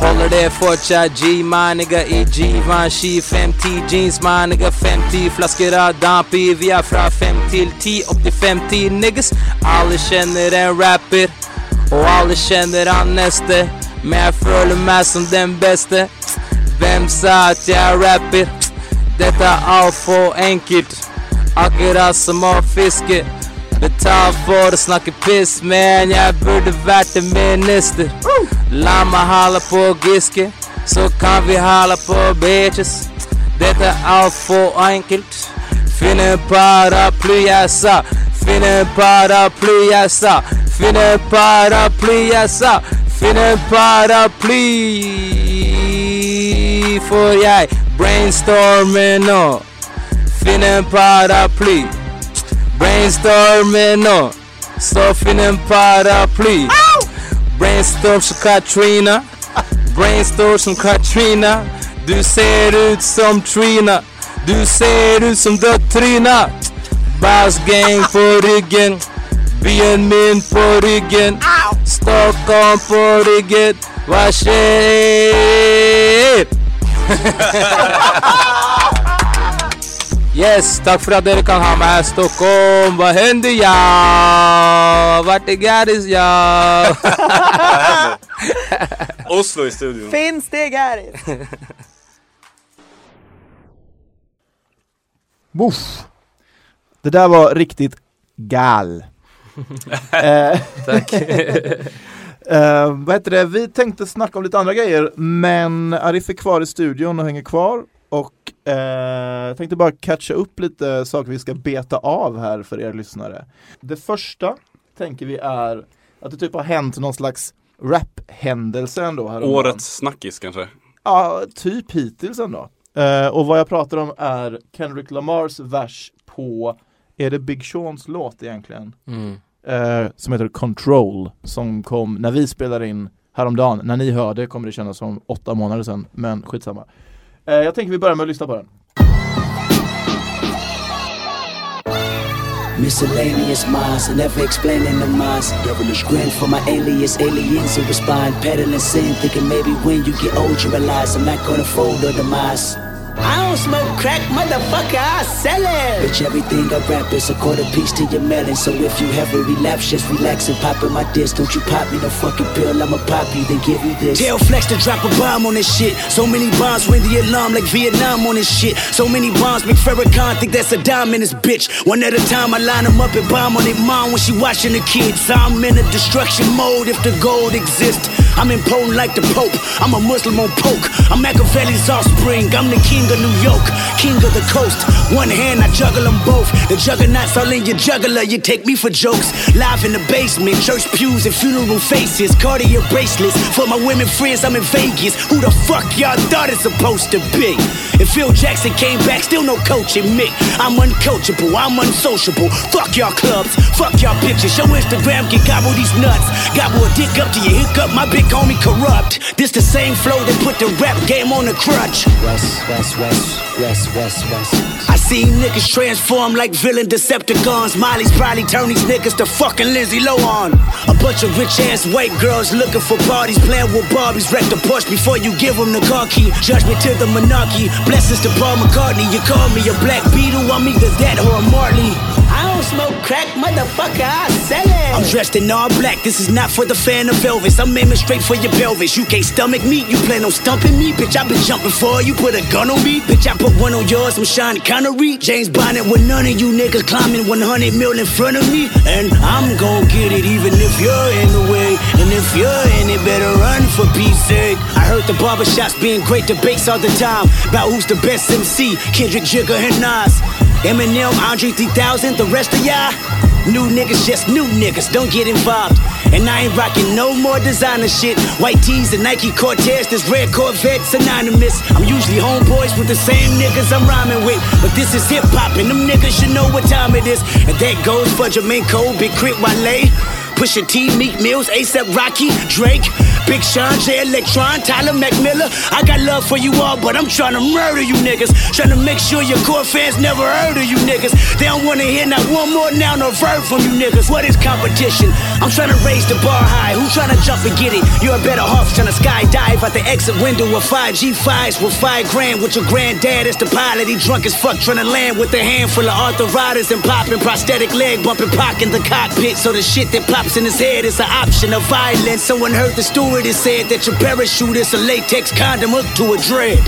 Håller det fortsatt G maniga i Givenchy 50 jeans My nigga 50 flaskor av Dampi Vi är från 5 till 10 upp till 50 niggas. Alla känner en rapper och alla känner han näste. Men jag följer med som den bäste. Vem sa att jag rapper? Detta är allt för enkelt. Akkurat som av fiske Betal för att snacka piss men jag borde varit en minister Lamma halla på Giske så kan vi halla på bitches Detta är allt för enkelt Finn en paraply jag sa Finn en paraply jag sa Finn en paraply jag sa Finn en paraply Får jag brainstormen nå Finn en paraply Brainstormen nå Så finn en paraply Brainstorm som Katrina. Brainstorm som Katrina. Du ser ut som Trina. Du ser ut som Dottrina Bass gang på ryggen Bien min på ryggen Stockholm på ryggen Vad sker? Yes, tack för att dere kan ha mig här i Stockholm. Vad händer ja? Vart är Garis ja? Oslo i studion. Finns det Garis? Woof. Det där var riktigt gal. eh, Tack. eh, vad heter det? Vi tänkte snacka om lite andra grejer men Arif är kvar i studion och hänger kvar och eh, tänkte bara catcha upp lite saker vi ska beta av här för er lyssnare. Det första tänker vi är att det typ har hänt någon slags rap-händelse ändå häromdagen. Årets snackis kanske. Ja, typ hittills ändå. Eh, och vad jag pratar om är Kendrick Lamars vers på, är det Big Seans låt egentligen? Mm. Eh, som heter Control, som kom när vi spelade in häromdagen. När ni hör det kommer det kännas som åtta månader sedan, men skitsamma. Eh, jag tänker vi börjar med att lyssna på den. Miscellaneous minds, never explaining the minds. Devilish grin for my alias, aliens who respond. Peddling sin, thinking maybe when you get old you realize I'm not gonna fold or demise. I don't smoke crack, motherfucker, I sell it. Bitch, everything I rap is a quarter piece to your melon. So if you have a relapse, just relax and pop in my disc. Don't you pop me no fucking pill, I'ma pop you, then give you this. Tell Flex to drop a bomb on this shit. So many bombs ring the alarm like Vietnam on this shit. So many bombs make Farrakhan think that's a dime in this bitch. One at a time, I line them up and bomb on their mom when she watching the kids. I'm in a destruction mode if the gold exists. I'm in impotent like the Pope. I'm a Muslim on poke. I'm Machiavelli's offspring. I'm the king of New York, king of the coast. One hand, I juggle them both. The juggernauts all in your juggler. You take me for jokes. Live in the basement, church pews and funeral faces. Cartier bracelets for my women friends. I'm in Vegas. Who the fuck y'all thought it's supposed to be? If Phil Jackson came back, still no coaching me. I'm uncoachable, I'm unsociable. Fuck y'all clubs, fuck y'all bitches. Your Instagram can gobble these nuts. Gobble a dick up to your hiccup. My big homie corrupt. This the same flow that put the rap game on the crutch. West, west, west, west, west, west. I seen niggas transform like villain Decepticons. Miley's probably turn these niggas to fucking Lindsay Lohan. A bunch of rich ass white girls looking for parties, playing with Barbies. Wreck the Porsche before you give them the car key. Judgment to the monarchy. Blessings to Paul McCartney. You call me a black beetle, I'm either that or a Marley. I don't smoke crack, motherfucker, I sell it. I'm dressed in all black, this is not for the fan of Elvis. I'm aiming straight for your pelvis. You can't stomach me, you plan on stumping me. Bitch, I been jumping for you, put a gun on me. Bitch, I put one on yours, I'm Sean Connery. James Bonnet with none of you niggas climbing 100 mil in front of me. And I'm gon' get it even if you're in the way. And if you're in it, better run for peace sake. I heard the barbershops being great debates all the time about who's the best MC, Kendrick, Jigga, and Nas. Eminem, Andre 3000, the rest of y'all. New niggas, just new niggas, don't get involved. And I ain't rocking no more designer shit. White tees and Nike Cortez, this red Corvette synonymous. I'm usually homeboys with the same niggas I'm rhyming with. But this is hip hop, and them niggas should know what time it is. And that goes for Jermaine Cole, Big Crit Wale. Pusha T, Meek Mills, ASAP Rocky, Drake. Big Sean, J Electron, Tyler McMillan. I got love for you all, but I'm trying to murder you niggas. Trying to make sure your core fans never heard of you niggas. They don't wanna hear not one more noun or verb from you niggas. What is competition? I'm trying to raise the bar high. Who trying to jump and get it? You're a better off trying to skydive out the exit window with five G5s with five grand with your granddad as the pilot. He drunk as fuck trying to land with a handful of arthritis and popping prosthetic leg bumping pock in the cockpit. So the shit that pops in his head is an option of violence. Someone heard the stewardess said that your parachute is a latex condom hooked to a dread.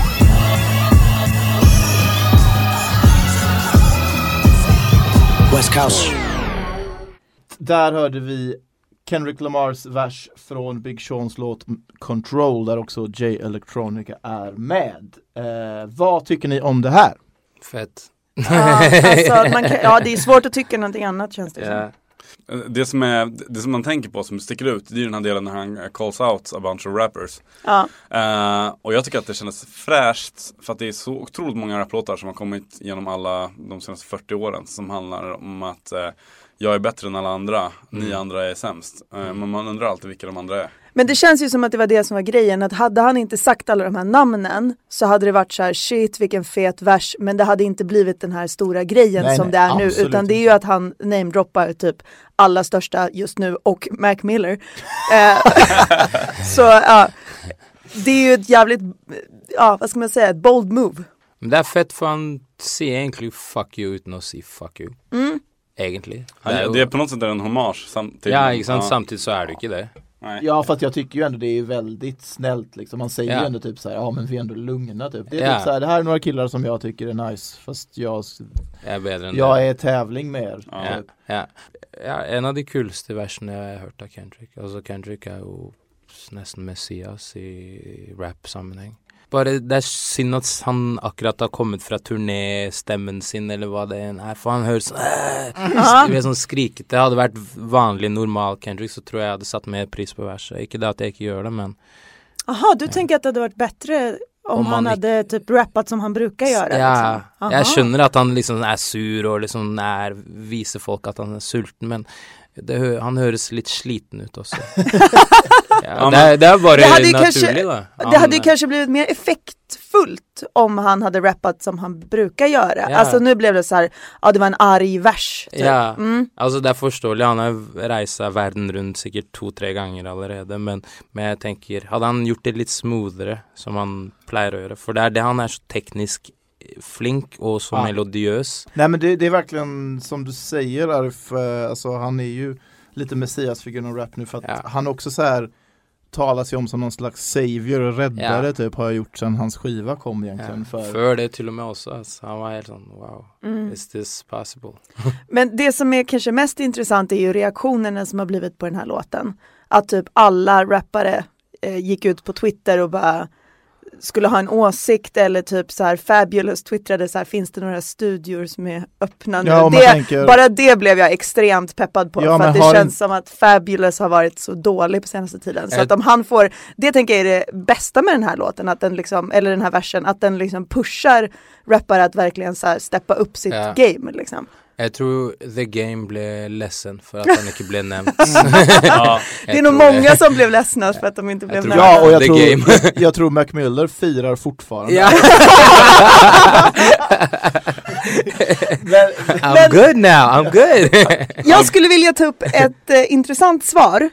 West Coast. Där hörde vi Kendrick Lamars vers från Big Seans låt Control där också J Electronica är med. Eh, vad tycker ni om det här? Fett. Ja, alltså, man kan, ja, det är svårt att tycka någonting annat känns det som. Det som, är, det som man tänker på som sticker ut, det är ju den här delen när han calls out a bunch of rappers. Ja. Eh, och jag tycker att det kändes fräscht för att det är så otroligt många rapplåtar som har kommit genom alla de senaste 40 åren som handlar om att eh, jag är bättre än alla andra, ni andra är sämst. Eh, men man undrar alltid vilka de andra är. Men det känns ju som att det var det som var grejen, att hade han inte sagt alla de här namnen så hade det varit så här shit vilken fet vers men det hade inte blivit den här stora grejen Nej, som nej, det är nu utan det är ju inte. att han namedroppar typ alla största just nu och Mac Miller. Eh, så ja, det är ju ett jävligt, ja vad ska man säga, ett bold move. Men det er fett, for han sier egentlig fuck you uten å si fuck you. Mm. Egentlig. Han, jo- det är på något sätt en hommage sam- till ja, sant. Ja, Samtidig så er det ikke det. Nej. Ja för att jag tycker ju ändå det är väldigt snällt liksom. Man säger Ja. ju ändå typ så här, ja men vi är ändå lugna typ. Det är Ja. typ så här, det här är några killar som jag tycker är nice fast jag, bedre enn jag är tävling med er. Ja. Typ. ja. ja, en av de kuleste versene jeg har hørt av Kendrick. Altså Kendrick er jo nesten Messias i rap-sammenheng. Bare det er synd at han akkurat har kommet fra turnéstemmen sin, eller hva det enn er. For han høres sånn Ja. Vet, sånn skrikete. Hadde vært vanlig, normal Kendrick, så tror jeg jeg hadde satt mer pris på verset. Ikke det at jeg ikke gjør det, men Jaha, du tänker att det hade varit bättre om, Om han han hade typ rappat som han brukar göra? Ja, liksom. Aha. jeg skjønner at han liksom er sur og liksom er, viser folk at han er sulten, men det, han høres litt sliten ut også. ja, det, det er bare Det hade ju naturlig, kanske- da. Det Han- hade ju kanske blivit mer effektfullt om han hade rappat som han brukar göra. Ja. Alltså nu blev det så här, ja det var en arg vers. Typ. Ja, Mm. altså det er forståelig. Han har reisa verden rundt sikkert to-tre ganger allerede, men, men jeg tenker Hadde han gjort det litt smoothere, som han pleier å gjøre For det er det han er så teknisk flink og så Ja. melodiøs. Nej men det, det är verkligen som du säger Arif, eh, alltså han är ju lite messiasfigur inom rap nu för att Ja. han också så här talar sig om som någon slags savior och räddare Ja. typ har jag gjort sedan hans skiva kom egentligen. Ja. För, Før det til og med også. Altså. Han var helt sånn wow, Mm. is this possible? Men det som är kanske mest intressant är ju reaktionerna som har blivit på den här låten. Att typ alla rappare eh, gick ut på Twitter och bara skulle ha en åsikt eller typ så här Fabulous twittrade så här finns det några studior som är öppna nu? Ja, det, tänker- Bara det blev jag extremt peppad på Ja, för att det har känns en- som att Fabulous har varit så dålig på senaste tiden. Så Jag- att om han får, det tänker jag är det bästa med den här låten, att den liksom, eller den här versen, att den liksom pushar rappare att verkligen så här steppa upp sitt Ja. game liksom. Jeg tror The Game ble ledsen for at han ikke ble nevnt. Ja. Det är nog många som blev ledsna för att de inte blev nämnda. ja och jag The tror, game. jag tror Mac Miller firar fortfarande. Ja. Men, I'm good now, I'm good! Jag skulle vilja ta upp ett eh, intressant svar.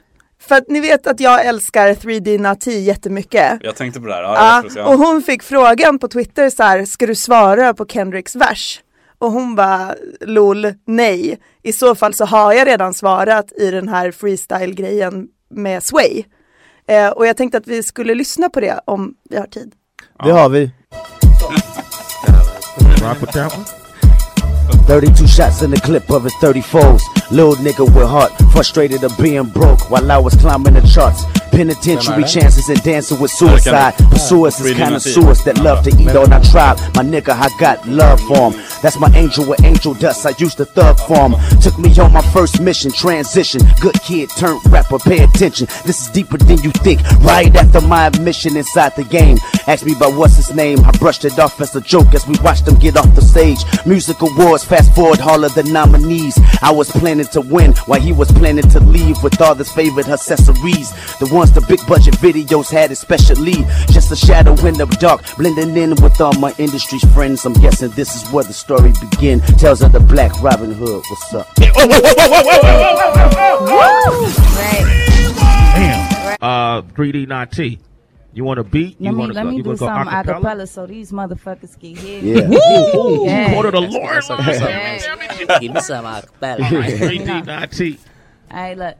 För att ni vet att jag älskar 3D Nati jättemycket. Jag tänkte på det här. Ja, jag så, och hon fick frågan på Twitter så här, ska du svara på Kendricks vers? Och hon bara, lol, nej. I så fall så har jag redan svarat i den här freestyle-grejen med Sway. Eh, och jag tänkte att vi skulle lyssna på det om vi har tid. det har vi. 32 shots in the clip of his 30 foes. Little nigga with heart, frustrated of being broke while I was climbing the charts. Penitentiary chances and dancing with suicide. Pursuers is kind of suers that love to eat on our tribe. My nigga, I got love for him. That's my angel with angel dust. I used to thug for him. Took me on my first mission, transition. Good kid turned rapper, pay attention. This is deeper than you think. Right after my admission inside the game. Asked me about what's his name. I brushed it off as a joke as we watched him get off the stage. Music awards, fast forward, all of the nominees. I was planning to win while he was planning to leave with all his favorite accessories. The ones the big budget videos had especially just a shadow in the dark blending in with all my industry friends I'm guessing this is where the story begins. Tells of the black Robin Hood what's up Damn. Uh, 3D not T. You want a beat? You Let me want to let go? me You do want to go something acapella? acapella so these motherfuckers can hear Yeah. me. Ooh, Yeah. Quarter the Lord. that's what- that's Give me some acapella. 3D not T. Hey, look.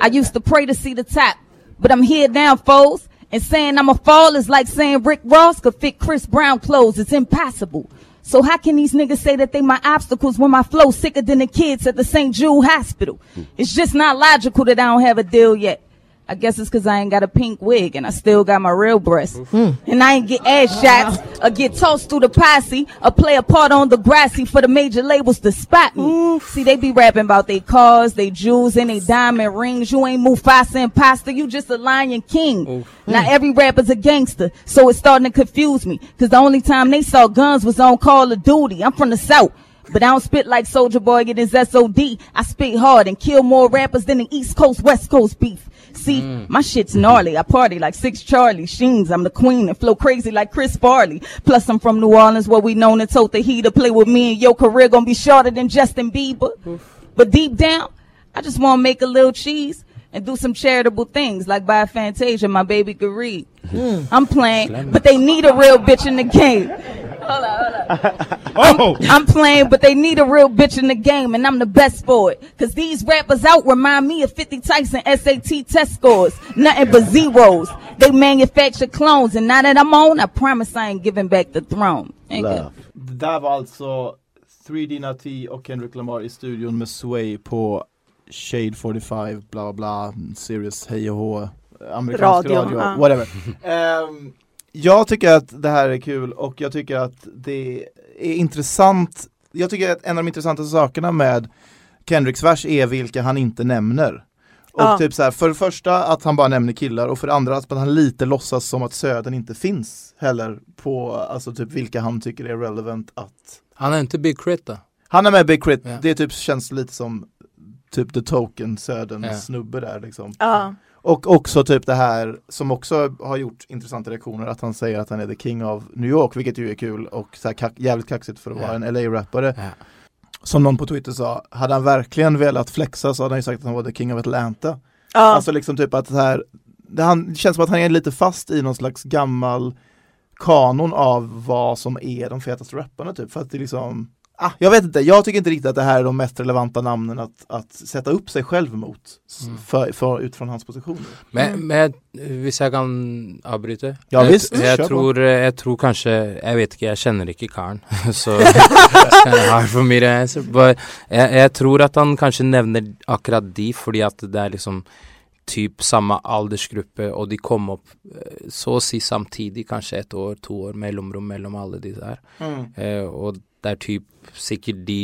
I used to pray to see the top, but I'm here now, foes. And saying I'm a fall is like saying Rick Ross could fit Chris Brown clothes. It's impossible. So how can these niggas say that they my obstacles when my flow sicker than the kids at the St. Jude Hospital? It's just not logical that I don't have a deal yet. I guess it's cause I ain't got a pink wig and I still got my real breasts. Hmm. And I ain't get ass shots or get tossed through the posse or play a part on the grassy for the major labels to spot me. See, they be rapping about they cars, they jewels, and they diamond rings. You ain't Mufasa imposter, you just a lion king. Now every rapper's a gangster, so it's starting to confuse me. Cause the only time they saw guns was on Call of Duty. I'm from the South. But I don't spit like Soldier Boy get his SOD. I spit hard and kill more rappers than the East Coast West Coast beef. See, mm. my shit's gnarly. I party like six Charlie Sheens. I'm the queen and flow crazy like Chris Farley. Plus, I'm from New Orleans where we known to tote the heater. Play with me and your career gonna be shorter than Justin Bieber. But deep down, I just wanna make a little cheese and do some charitable things like buy a Fantasia my baby could read. Mm. I'm playing, but they need a real bitch in the game. Hold on, hold on. Oh, I'm, I'm playing, but they need a real bitch in the game, and I'm the best for it. Cause these rappers out remind me of 50 Tyson SAT test scores. Nothing but zeros. They manufacture clones, and now that I'm on, I promise I ain't giving back the throne. Ain't good. Det där var alltså 3D Nati och Kendrick Lamar i studion med Sway på Shade 45, bla bla bla, Sirius hej och hå, amerikansk Radio, radio, ja. whatever. Ehm, jag tycker att det här är kul och jag tycker att det är intressant. Jag tycker att en av de intressanta sakerna med Kendricks vers är vilka han inte nämner. Och Ja. typ så här, för det första att han bara nämner killar och för det andra att han lite låtsas som att södern inte finns heller på alltså typ vilka han tycker är relevant att Han är inte Big Crit då? Han är med Big Crit, Ja. det typ känns lite som typ the token södern Ja. snubbe där liksom. Ja. Och också typ det här som också har gjort intressanta reaktioner att han säger att han är the king of New York vilket ju är kul och så här kack, jävligt kaxigt för att vara en LA-rappare. Ja. Som någon på Twitter sa, hade han verkligen velat flexa så hade han ju sagt att han var the king of Atlanta. Ja. Alltså liksom typ att det här, det, han, det känns som att han är lite fast i någon slags gammal kanon av vad som är de fetaste rapparna typ. För att det liksom, ah, jag vet inte, jag tycker inte riktigt att det här är de mest relevanta namnen att, att sätta upp sig själv mot. Mm. För, för, utifrån hans positioner. Men, men hvis jeg kan avbryte? Ja, jeg, visst, kjør på. tror, jeg tror kanskje Jeg vet. Så for me to answer. But jeg, jeg tror at han kanskje nevner akkurat de fordi at det er liksom typ samme aldersgruppe, og de kom opp eh, så å si samtidig, kanskje et år, to år mellomrom mellom alle de der. Eh, og det er typ sikkert de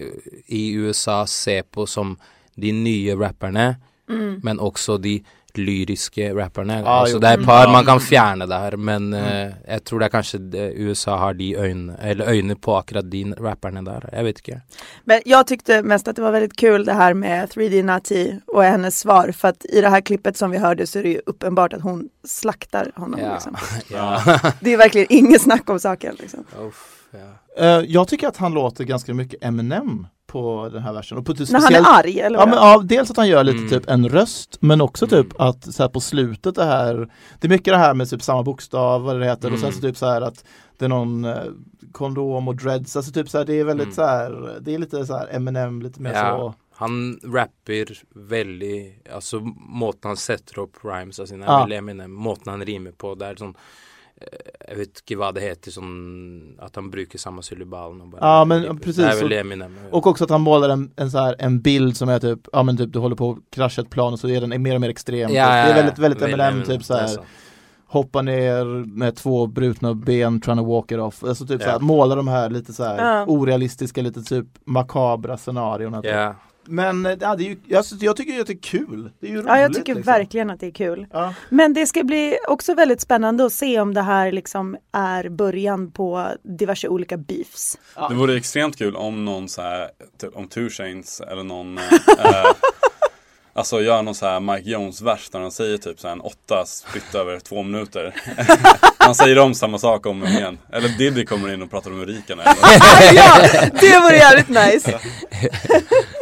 eh, i USA ser på som de nye rapperne, Mm. men også de lyriske rapperne. Ah, altså, jo. det er et par Mm. man kan fjerne der, men eh, jeg tror det kanskje det, USA har de øynene, eller øyne på akkurat de rapperne der. Jeg vet ikke. Men jag tyckte mest att det var väldigt kul det här med 3D Nati och hennes svar för att i det här klippet som vi hörde så är det ju uppenbart att hon slaktar honom. Ja. Liksom. ja. Det är verkligen inget snack om saken. Liksom. Uff, ja. Eh, jag tycker att han låter ganska mycket Eminem på den här versen. Och på, typ När han är arg eller Ja, men, ja, dels att han gör lite Mm. typ en röst men också typ Mm. att så här, på slutet det här Det är mycket det här med typ samma bokstav vad det heter och sen så Mm. typ så här att Det är någon eh, kondom och dreads, alltså typ så här, det är väldigt Mm. så här Det är lite så här Eminem lite mer Ja. så Han rapper veldig Altså måten han setter opp rhymesa sine, er Ja. veldig Eminem. Måten han rimer på. Det sånn Jeg vet ikke hva det heter, sånn at han syllabalen. og bare Ja, men, rimer. precis, Det og- veldig Eminem. Och också att han målar en, en, så här, en bild som är typ, ja men typ du håller på att krascha ett plan och så är den mer och mer extrem. Ja, det ja, är väldigt, ja. väldigt Eminem, Eminem, typ så det här hoppa ner med två brutna ben, trying to walk it off. Alltså typ Ja. så här, måla de här lite så här Ja. orealistiska, lite typ makabra scenarierna. typ. Ja. Men eh, ja, det är ju, jag, jag tycker att det är kul. Det är ju roligt. Ja, jag tycker liksom. verkligen att det är kul. Ja. Men det ska bli också väldigt spännande att se om det här liksom är början på diverse olika beefs. Det vore extremt kul om någon så här, typ, om Two Chainz eller någon eh, eh, Alltså gör någon så här Mike Jones-vers där han säger typ så här en åtta spritt över två minuter. han säger om samma sak om och om igen. Eller Diddy kommer in och pratar om hur rik han är. ja, det vore jävligt nice.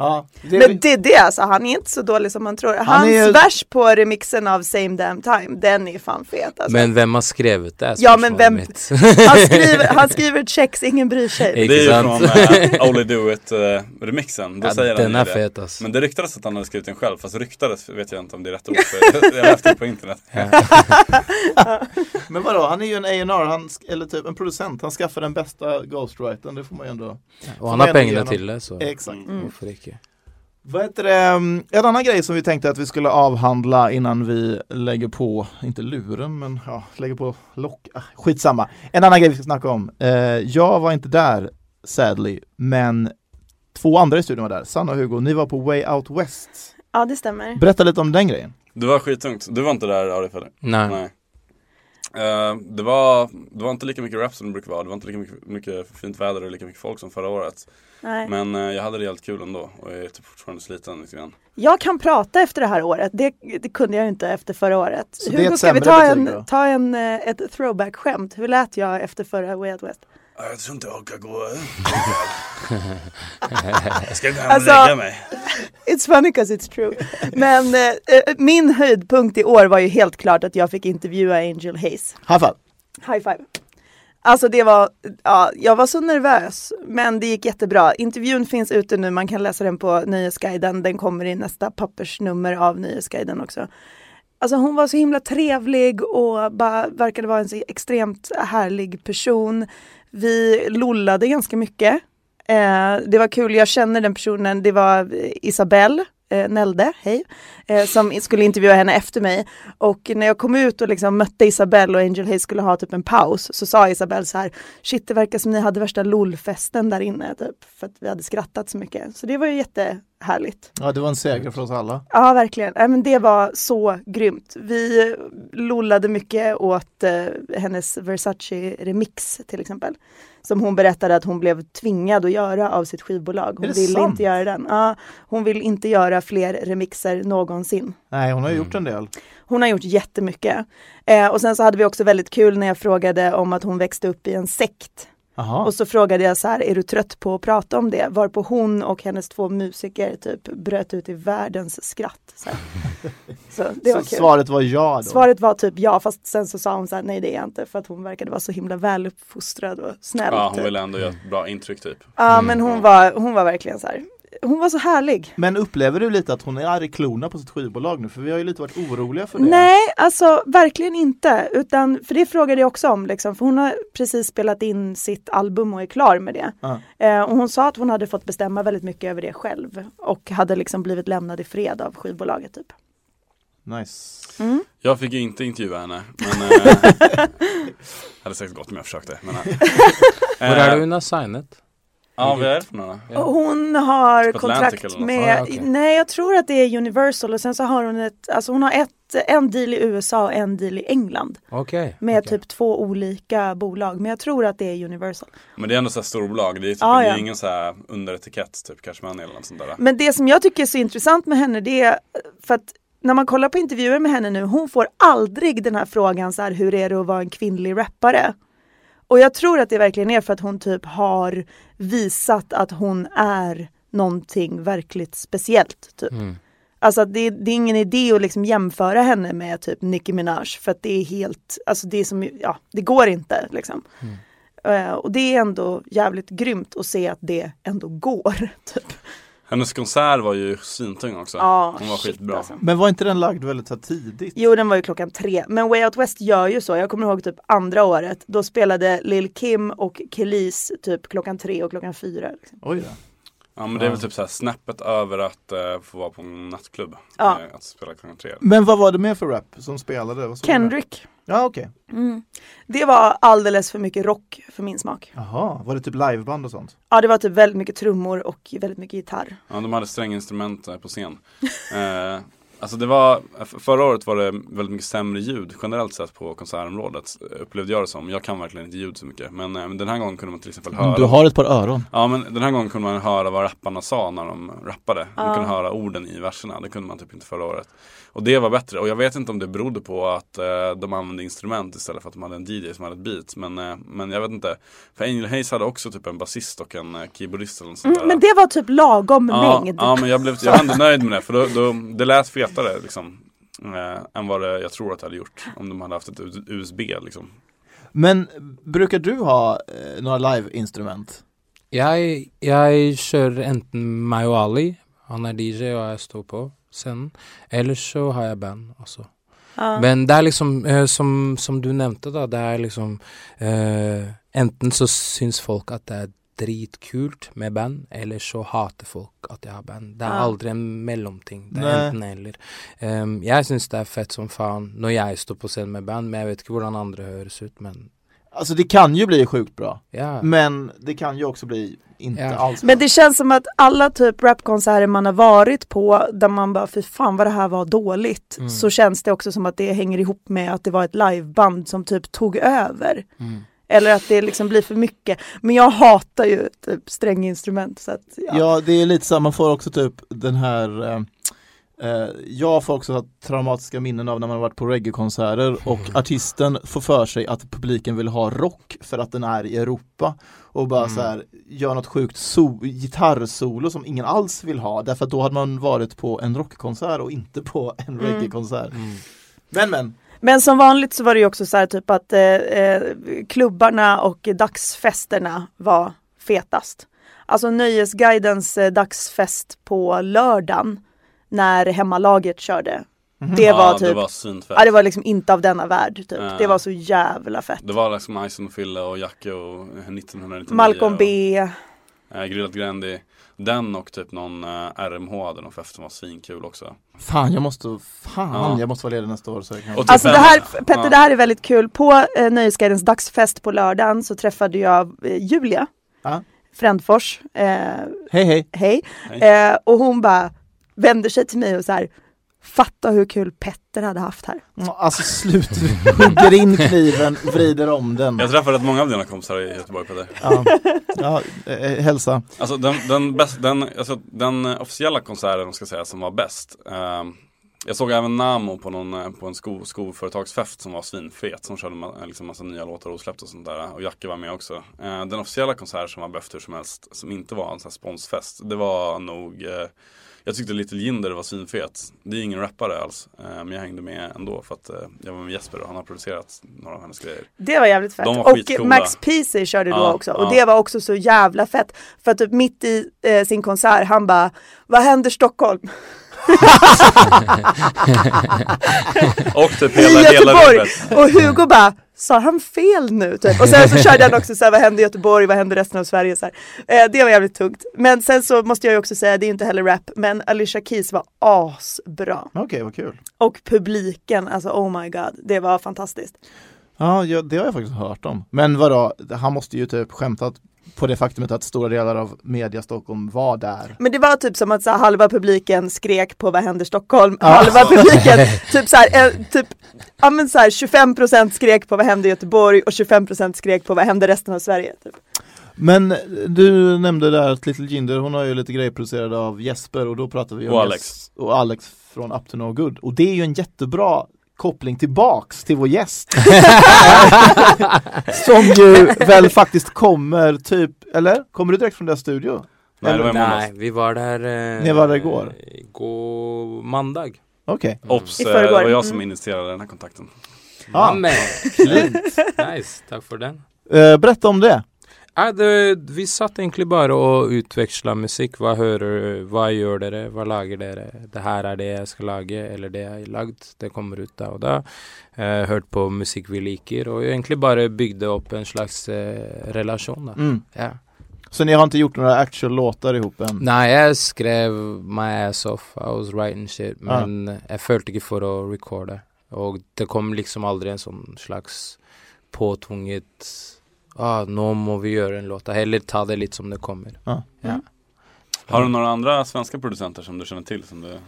Ja, det, Men Diddy alltså, han är inte så dålig som man tror. Hans är- vers på remixen av Same Damn Time, den är fan fet alltså. Men vem har skrivit det? Ja, men vem- han, skriver, han skriver checks, ingen bryr sig. Det är ju från uh, Only Do It uh, remixen. Då Ja, säger han den ju är fet alltså. Men det ryktades att han hade skrivit den själv. Fast ryktades vet jag inte om det är rätt ord. För jag läste det på internet. Men vadå, han är ju en A&R, han, eller typ en producent, han skaffar den bästa ghostwritern, det får man ju ändå Och han har pengarna till det så Exakt icke? Vad heter det, mm, en annan grej som vi tänkte att vi skulle avhandla innan vi lägger på, inte luren men ja, lägger på lock, ah, skitsamma. En annan grej vi ska snacka om, eh, jag var inte där sadly, men två andra i studion var där, Sanna och Hugo, ni var på Way Out West. Ja, det stämmer. Berätta lite om den grejen. Det var skittungt. Du var inte där Arif eller? Nej. Eh, det, var, det var inte lika mycket rap som det brukar vara. Det var inte lika mycket, mycket fint väder och lika mycket folk som förra året. Nej. Men eh, jag hade det helt kul ändå och jag är typ fortfarande sliten lite grann. Jag kan prata efter det här året, det, det kunde jag ju inte efter förra året. Så det är Hugo, ett ska vi ta, betyg en, ta en, eh, ett throwback-skämt? Hur lät jag efter förra Way Out West? Jag tror inte jag orkar gå Jag ska gå hem och Alltså- lägga mig. It's funny cause it's true. Men eh, eh, min höjdpunkt i år var ju helt klart att jag fick intervjua Angel Hayes. High five! High five. Alltså det var, ja, jag var så nervös, men det gick jättebra. Intervjun finns ute nu, man kan läsa den på Nöjesguiden. Den kommer i nästa pappersnummer av Nöjesguiden också. Alltså hon var så himla trevlig och bara verkade vara en så extremt härlig person. Vi lollade ganska mycket. Eh, det var kul, jag känner den personen, det var Isabelle eh, Nelde, hej, eh, som skulle intervjua henne efter mig. Och när jag kom ut och liksom mötte Isabelle och Angel Hayes skulle ha typ en paus så sa Isabelle så här, shit det verkar som ni hade värsta lolfesten där inne, typ, för att vi hade skrattat så mycket. Så det var ju jätte jättehärligt. Ja det var en seger för oss alla. Ja, verkligen. Ja, men det var så grymt. Vi lollade mycket åt eh, hennes Versace-remix till exempel. Som hon berättade att hon blev tvingad att göra av sitt skivbolag. Hon ville sant? inte göra den. Ja, hon vill inte göra fler remixer någonsin. Nej hon har gjort en del. Hon har gjort jättemycket. Eh, och sen så hade vi också väldigt kul när jag frågade om att hon växte upp i en sekt. Jaha. Och så frågade jag så här, är du trött på att prata om det? Varpå hon och hennes två musiker typ bröt ut i världens skratt. Så, här. så det var Så kul. svaret var ja då? Svaret var typ ja, fast sen så sa hon så här, nej det är jag inte, för att hon verkade vara så himla väluppfostrad och snäll. Ja, hon typ. ville ändå göra ett bra intryck typ. Ja, men hon var, hon var verkligen så här, hon var så härlig. Men upplever du lite att hon är arg på sitt skivbolag nu? För vi har ju lite varit oroliga för det. Nej, alltså verkligen inte. Utan, för det frågade jag också om, liksom, för hon har precis spelat in sitt album och är klar med det. Ja. Eh, och hon sa att hon hade fått bestämma väldigt mycket över det själv och hade liksom blivit lämnad i fred av skivbolaget. Typ. Nice. Mm. Jag fick ju inte intervjua henne. Men eh, hade säkert gått om jag försökte. Men, eh, Var är du innan signet? Ja, vad är det för några? Och hon har Typ kontrakt med, Ah, okej. nej jag tror att det är Universal och sen så har hon ett, alltså hon har ett, en deal i USA och en deal i England. Okej. Med okej. typ två olika bolag, men jag tror att det är Universal. Men det är ändå så här storbolag. Det är, typ, Ja, det ja. är ingen så här underetikett, typ Cashmoney eller något sånt där. Men det som jag tycker är så intressant med henne det är för att när man kollar på intervjuer med henne nu, hon får aldrig den här frågan så här, hur är det att vara en kvinnlig rappare? Och jag tror att det verkligen är för att hon typ har visat att hon är någonting verkligt speciellt. Typ. Mm. Alltså det, det är ingen idé att liksom jämföra henne med typ Nicki Minaj för att det är helt, alltså det är som, ja, det går inte liksom. Eh, och det är ändå jävligt grymt att se att det ändå går. Typ. Hennes konsert var ju svintung också. Ja, Hon var shit, skitbra. alltså. Men var inte den lagd väldigt så tidigt? Jo, den var ju klockan tre. Men Way Out West gör ju så. Jag kommer ihåg typ andra året. Då spelade Lil Kim och Kelis typ klockan tre och klockan fyra. Liksom. Oj då. Ja men det är väl typ så här snäppet över att eh, få vara på en nattklubb. Ja. Eh, att spela klockan tre. Men vad var det mer för rap som spelade? Vad såg du? Kendrick. Ja okej. Mm. Det var alldeles för mycket rock för min smak. Jaha, var det typ liveband och sånt? Ja, det var typ väldigt mycket trummor och väldigt mycket gitarr. Ja de hade stränginstrument eh, på scen. Eh, Alltså det var, förra året var det väldigt mycket sämre ljud generellt sett på konsertområdet Upplevde jag det som, jag kan verkligen inte ljud så mycket Men, eh, men den här gången kunde man till exempel höra Du har ett par öron. Ja men den här gången kunde man höra vad rapparna sa när de rappade Man Ja. kunde höra orden i verserna, det kunde man typ inte förra året Och det var bättre, och jag vet inte om det berodde på att eh, de använde instrument istället för att de hade en DJ som hade ett beat. Men, eh, men jag vet inte. För Angel Hayes hade också typ en basist och en eh, keyboardist eller något sånt Mm, där. men det var typ lagom ja, mängd. Ja men jag, blev, jag var ändå nöjd med det för då, då, det lät fetare liksom eh, Än vad det, jag tror att det hade gjort om de hade haft ett USB liksom. Men brukar du ha eh, några live-instrument? Jeg, jeg kjører enten og Ali, han er DJ og jeg står på scenen, eller så har jeg band også. Ja. Men det er liksom, eh, som, som du nevnte da, det er liksom eh, Enten så syns folk at det er dritkult med band, eller så hater folk at jeg har band. Det er Ja. aldri en mellomting. Det Nei. enten eller. Um, jeg syns det er fett som faen når jeg står på scenen med band, men jeg vet ikke hvordan andre høres ut, men Alltså det kan ju bli sjukt bra, ja. men det kan ju också bli inte Ja. alls bra. Men det känns som att alla typ rapkonserter man har varit på där man bara fy fan vad det här var dåligt Mm. så känns det också som att det hänger ihop med att det var ett liveband som typ tog över. Mm. Eller att det liksom blir för mycket. Men jag hatar ju typ stränginstrument så att ja. Ja, det är lite så, man får också typ den här eh, eh, Jag får också traumatiska minnen av när man har varit på reggaekonserter och artisten får för sig att publiken vill ha rock för att den är i Europa och bara Mm. så här gör något sjukt so- gitarrsolo som ingen alls vill ha därför att då hade man varit på en rockkonsert och inte på en Mm. reggaekonsert. Mm. Men men, Men som vanligt så var det ju också så här typ att eh, eh, klubbarna och dagsfesterna var fetast. Alltså Nöjesguidens eh, dagsfest på lördagen när hemmalaget körde. Det ja, var typ, det var svinfett ja det var liksom inte av denna värld typ. Ja. Det var så jävla fett. Det var liksom Ison och Fille och Jacke och 1999 Malcolm och, B. eh, Grillat Grandi Den och typ någon eh, RMH hade någon fest som var svinkul också fan jag måste, fan Ja. jag måste vara ledig nästa år så jag kan typ Alltså det här, Petter ja. det här är väldigt kul. På eh, Nöjesguidens dagsfest på lördagen så träffade jag eh, Julia Ja. Frändfors. Eh, Hej hej! hej. Hej. Eh, och hon bara vänder sig till mig och så här Fatta hur kul Petter hade haft här. Alltså slut, hugger in kniven, vrider om den. Jag träffade rätt många av dina kompisar i Göteborg Peter Ja, ja eh, hälsa. Alltså den, den, bäst, den, alltså, den eh, officiella konserten ska säga, som var bäst ehm, Jag såg även Namo på, någon, eh, på en sko, skoföretagsfest som var svinfet Som körde liksom massa nya låtar osläppta och sånt där Och Jacke var med också Eh, Den officiella konsert som var bäst hur som helst Som inte var en sån här sponsfest Det var nog eh, Jag tyckte Little Jinder var svinfet Det är ingen rappare alls eh, Men jag hängde med ändå för att eh, jag var med Jesper och han har producerat några av hennes grejer Det var jävligt fett. De var och skitcoola. Max Peasy körde då Ja, också och ja. det var också så jävla fett. För att typ mitt i eh, sin konsert han bara Vad händer Stockholm? Och typ I hela, hela Göteborg! repet Och Hugo bara Sa han fel nu? Typ. Och sen så körde han också så här, vad hände i Göteborg, vad hände i resten av Sverige? Så här. Eh, det var jävligt tungt. Men sen så måste jag ju också säga, det är inte heller rap, men Alicia Keys var asbra. Okej, vad kul. Och publiken, alltså oh my god, det var fantastiskt. Ja, ja, det har jag faktiskt hört om. Men vadå, han måste ju typ skämtat på det faktumet att stora delar av media Stockholm var där. Men det var typ som att så här, halva publiken skrek på Vad händer Stockholm? Ja. Halva publiken, typ så här, eh, typ, ja men så här 25% skrek på Vad händer Göteborg och 25% skrek på Vad händer resten av Sverige? Typ. Men du nämnde där att Little Jinder, hon har ju lite grejer producerade av Jesper och då pratar vi om Och Alex. och Alex från Up to No Good. Och det är ju en jättebra koppling tillbaks till vår gäst. Som ju väl faktiskt kommer typ, eller? Kommer du direkt från deras studio? Nej, det var. Nej, vi var där eh, Ni var där igår? Igår mandag. Okej. Ops, I eh, det var jag som Mm. initierade den här kontakten Ja. Amen. nice, tack för den. Eh, berätta om det. Ja, det, vi satt egentlig bare og utveksla musikk. Hva hører Hva gjør dere? Hva lager dere? Det her er det jeg skal lage, eller det jeg har lagd. Det kommer ut da og da. Eh, hørt på musikk vi liker, og egentlig bare bygde opp en slags eh, relasjon, da. Mm. Ja. Så ni har inte gjort några actual låtar ihop än? Nei, jeg skrev my ass off. I was writing shit. Men jeg følte ikke for å recorde. Og det kom liksom aldri en sånn slags påtvunget ah, nå må vi gjøre en låt. Heller ta det litt som det kommer. Ja. Ja. Har du några andra svenska producenter som du känner till som du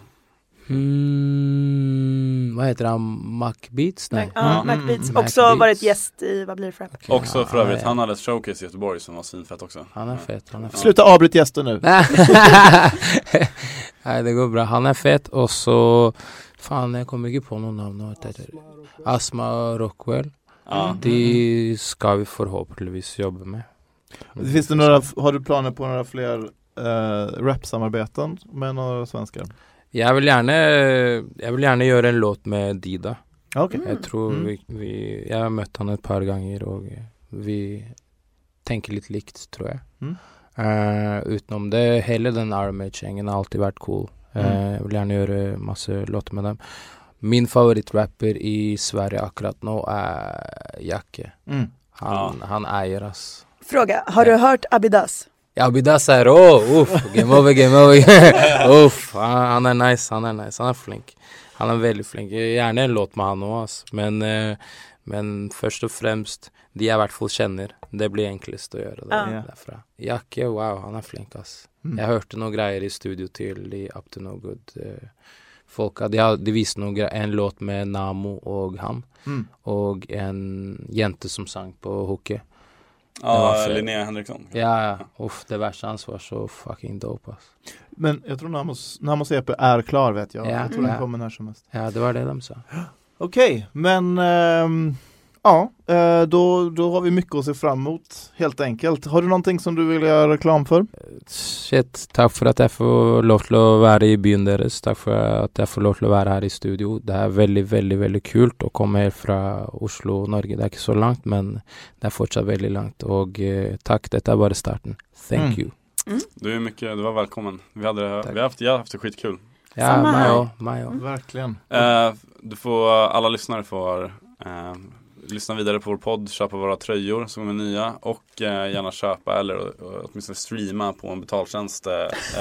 Mm, vad heter han? Macbeats? Nej. Ja, Mm, Macbeats. mm, Också Macbeats. varit gäst i Vad blir det för rap? Också för övrigt, ja. han hade ett showcase i Göteborg som var svinfett också. Han är fet, han är fet. Sluta avbryta gästen nu. Nej det går bra, han är fet och så Fan jag kommer inte på någon namn? Asma Rockwell Ja. Det ska vi förhoppningsvis jobba med Finns det några, har du planer på några fler uh, rap-samarbeten med några svenskar? Jag vill gärna, jag vill gärna göra en låt med Dida Okej. Jag tror Mm. vi, vi, jag har mött honom ett par gånger och vi tänker lite likt tror jag. Mm. Eh, utom det, hela den Armage-gängen har alltid varit cool. Eh, Mm. jag vill gärna göra massa låtar med dem. Min favoritrapper i Sverige akkurat nu är Jacke. Mm. Han, han äger oss. Fråga, har du hört Abidas? Ja, Bidas är oh, uff, game over, game over. uff, han, han är nice, han är nice, han är flink. Han är väldigt flink. Gärna en låt med och oss. Men, eh, men först och främst, de jag i hvert fall känner, det blir enklast att göra det Ja. därför. Jacke, wow, han är flink ass. Mm. Jag hörde några grejer i studio till i Up to No Good. Eh, folk hade, ja, de visste några, en låt med Namo och han. Mm. Och en jente som sang på hockey. Det var Ja, för- Linnea Henriksson. Ja, ja. Uff, det värsta hans var så fucking dope ass. Men jag tror Namos, Namos EP är klar vet jag. Ja, jag tror den ja. kommer när som helst. Ja, det var det de sa. Okej, men ehm, ja, eh, då, då har vi mycket att se fram emot helt enkelt. Har du någonting som du vill göra reklam för? Shit, tack för att jag får lov till att vara i byn deras. Tack för att jag får lov till att vara här i studio. Det är väldigt, väldigt, väldigt kul att komma här från Oslo, Norge. Det är inte så långt, men det är fortsatt väldigt långt. Och eh, tack, detta är bara starten. Thank Mm. you. Du är mycket, du var välkommen. Vi, hade, Tack. vi har haft, jag har haft det skitkul. Ja. Majo, Majo. Verkligen. Eh, du får, alla lyssnare får eh, lyssna vidare på vår podd, köpa våra tröjor som är nya och eh, gärna köpa eller eh, åtminstone streama på en betaltjänst eh,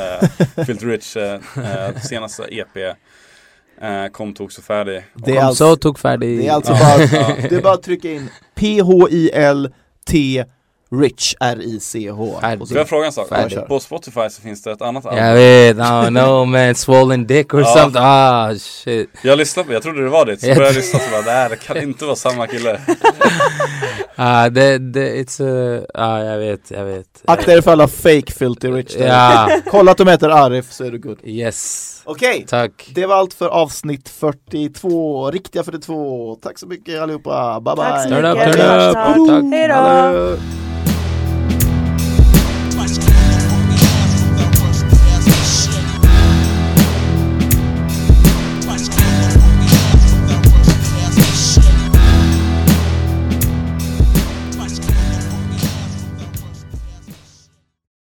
eh, Filter Rich eh, eh, senaste EP eh, kom togs och färdig. Det är alltså, så, tog färdig. det är alltså bara, Ja. det är bara att trycka in P-H-I-L-T Rich R-I-C-H. Får jag fråga en sak? Färdig. På Spotify så finns det ett annat album. Jag vet, oh no man, swollen dick or Ja. something. Ah shit. Jag lyssnade på jag trodde det var det, så Jag- började jag lyssna så bara, det här det kan inte vara samma kille. Ah, det, det, it's a, ah jag vet, jag vet. Akta er för alla fake Filthy Rich där. Ja, Kolla att de heter Arif så är du good. yes. Okej, Tack. det var allt för avsnitt 42, riktiga 42. Tack så mycket allihopa, bye bye! Tack så Turn up, mycket. turn up. Tack. Hej då!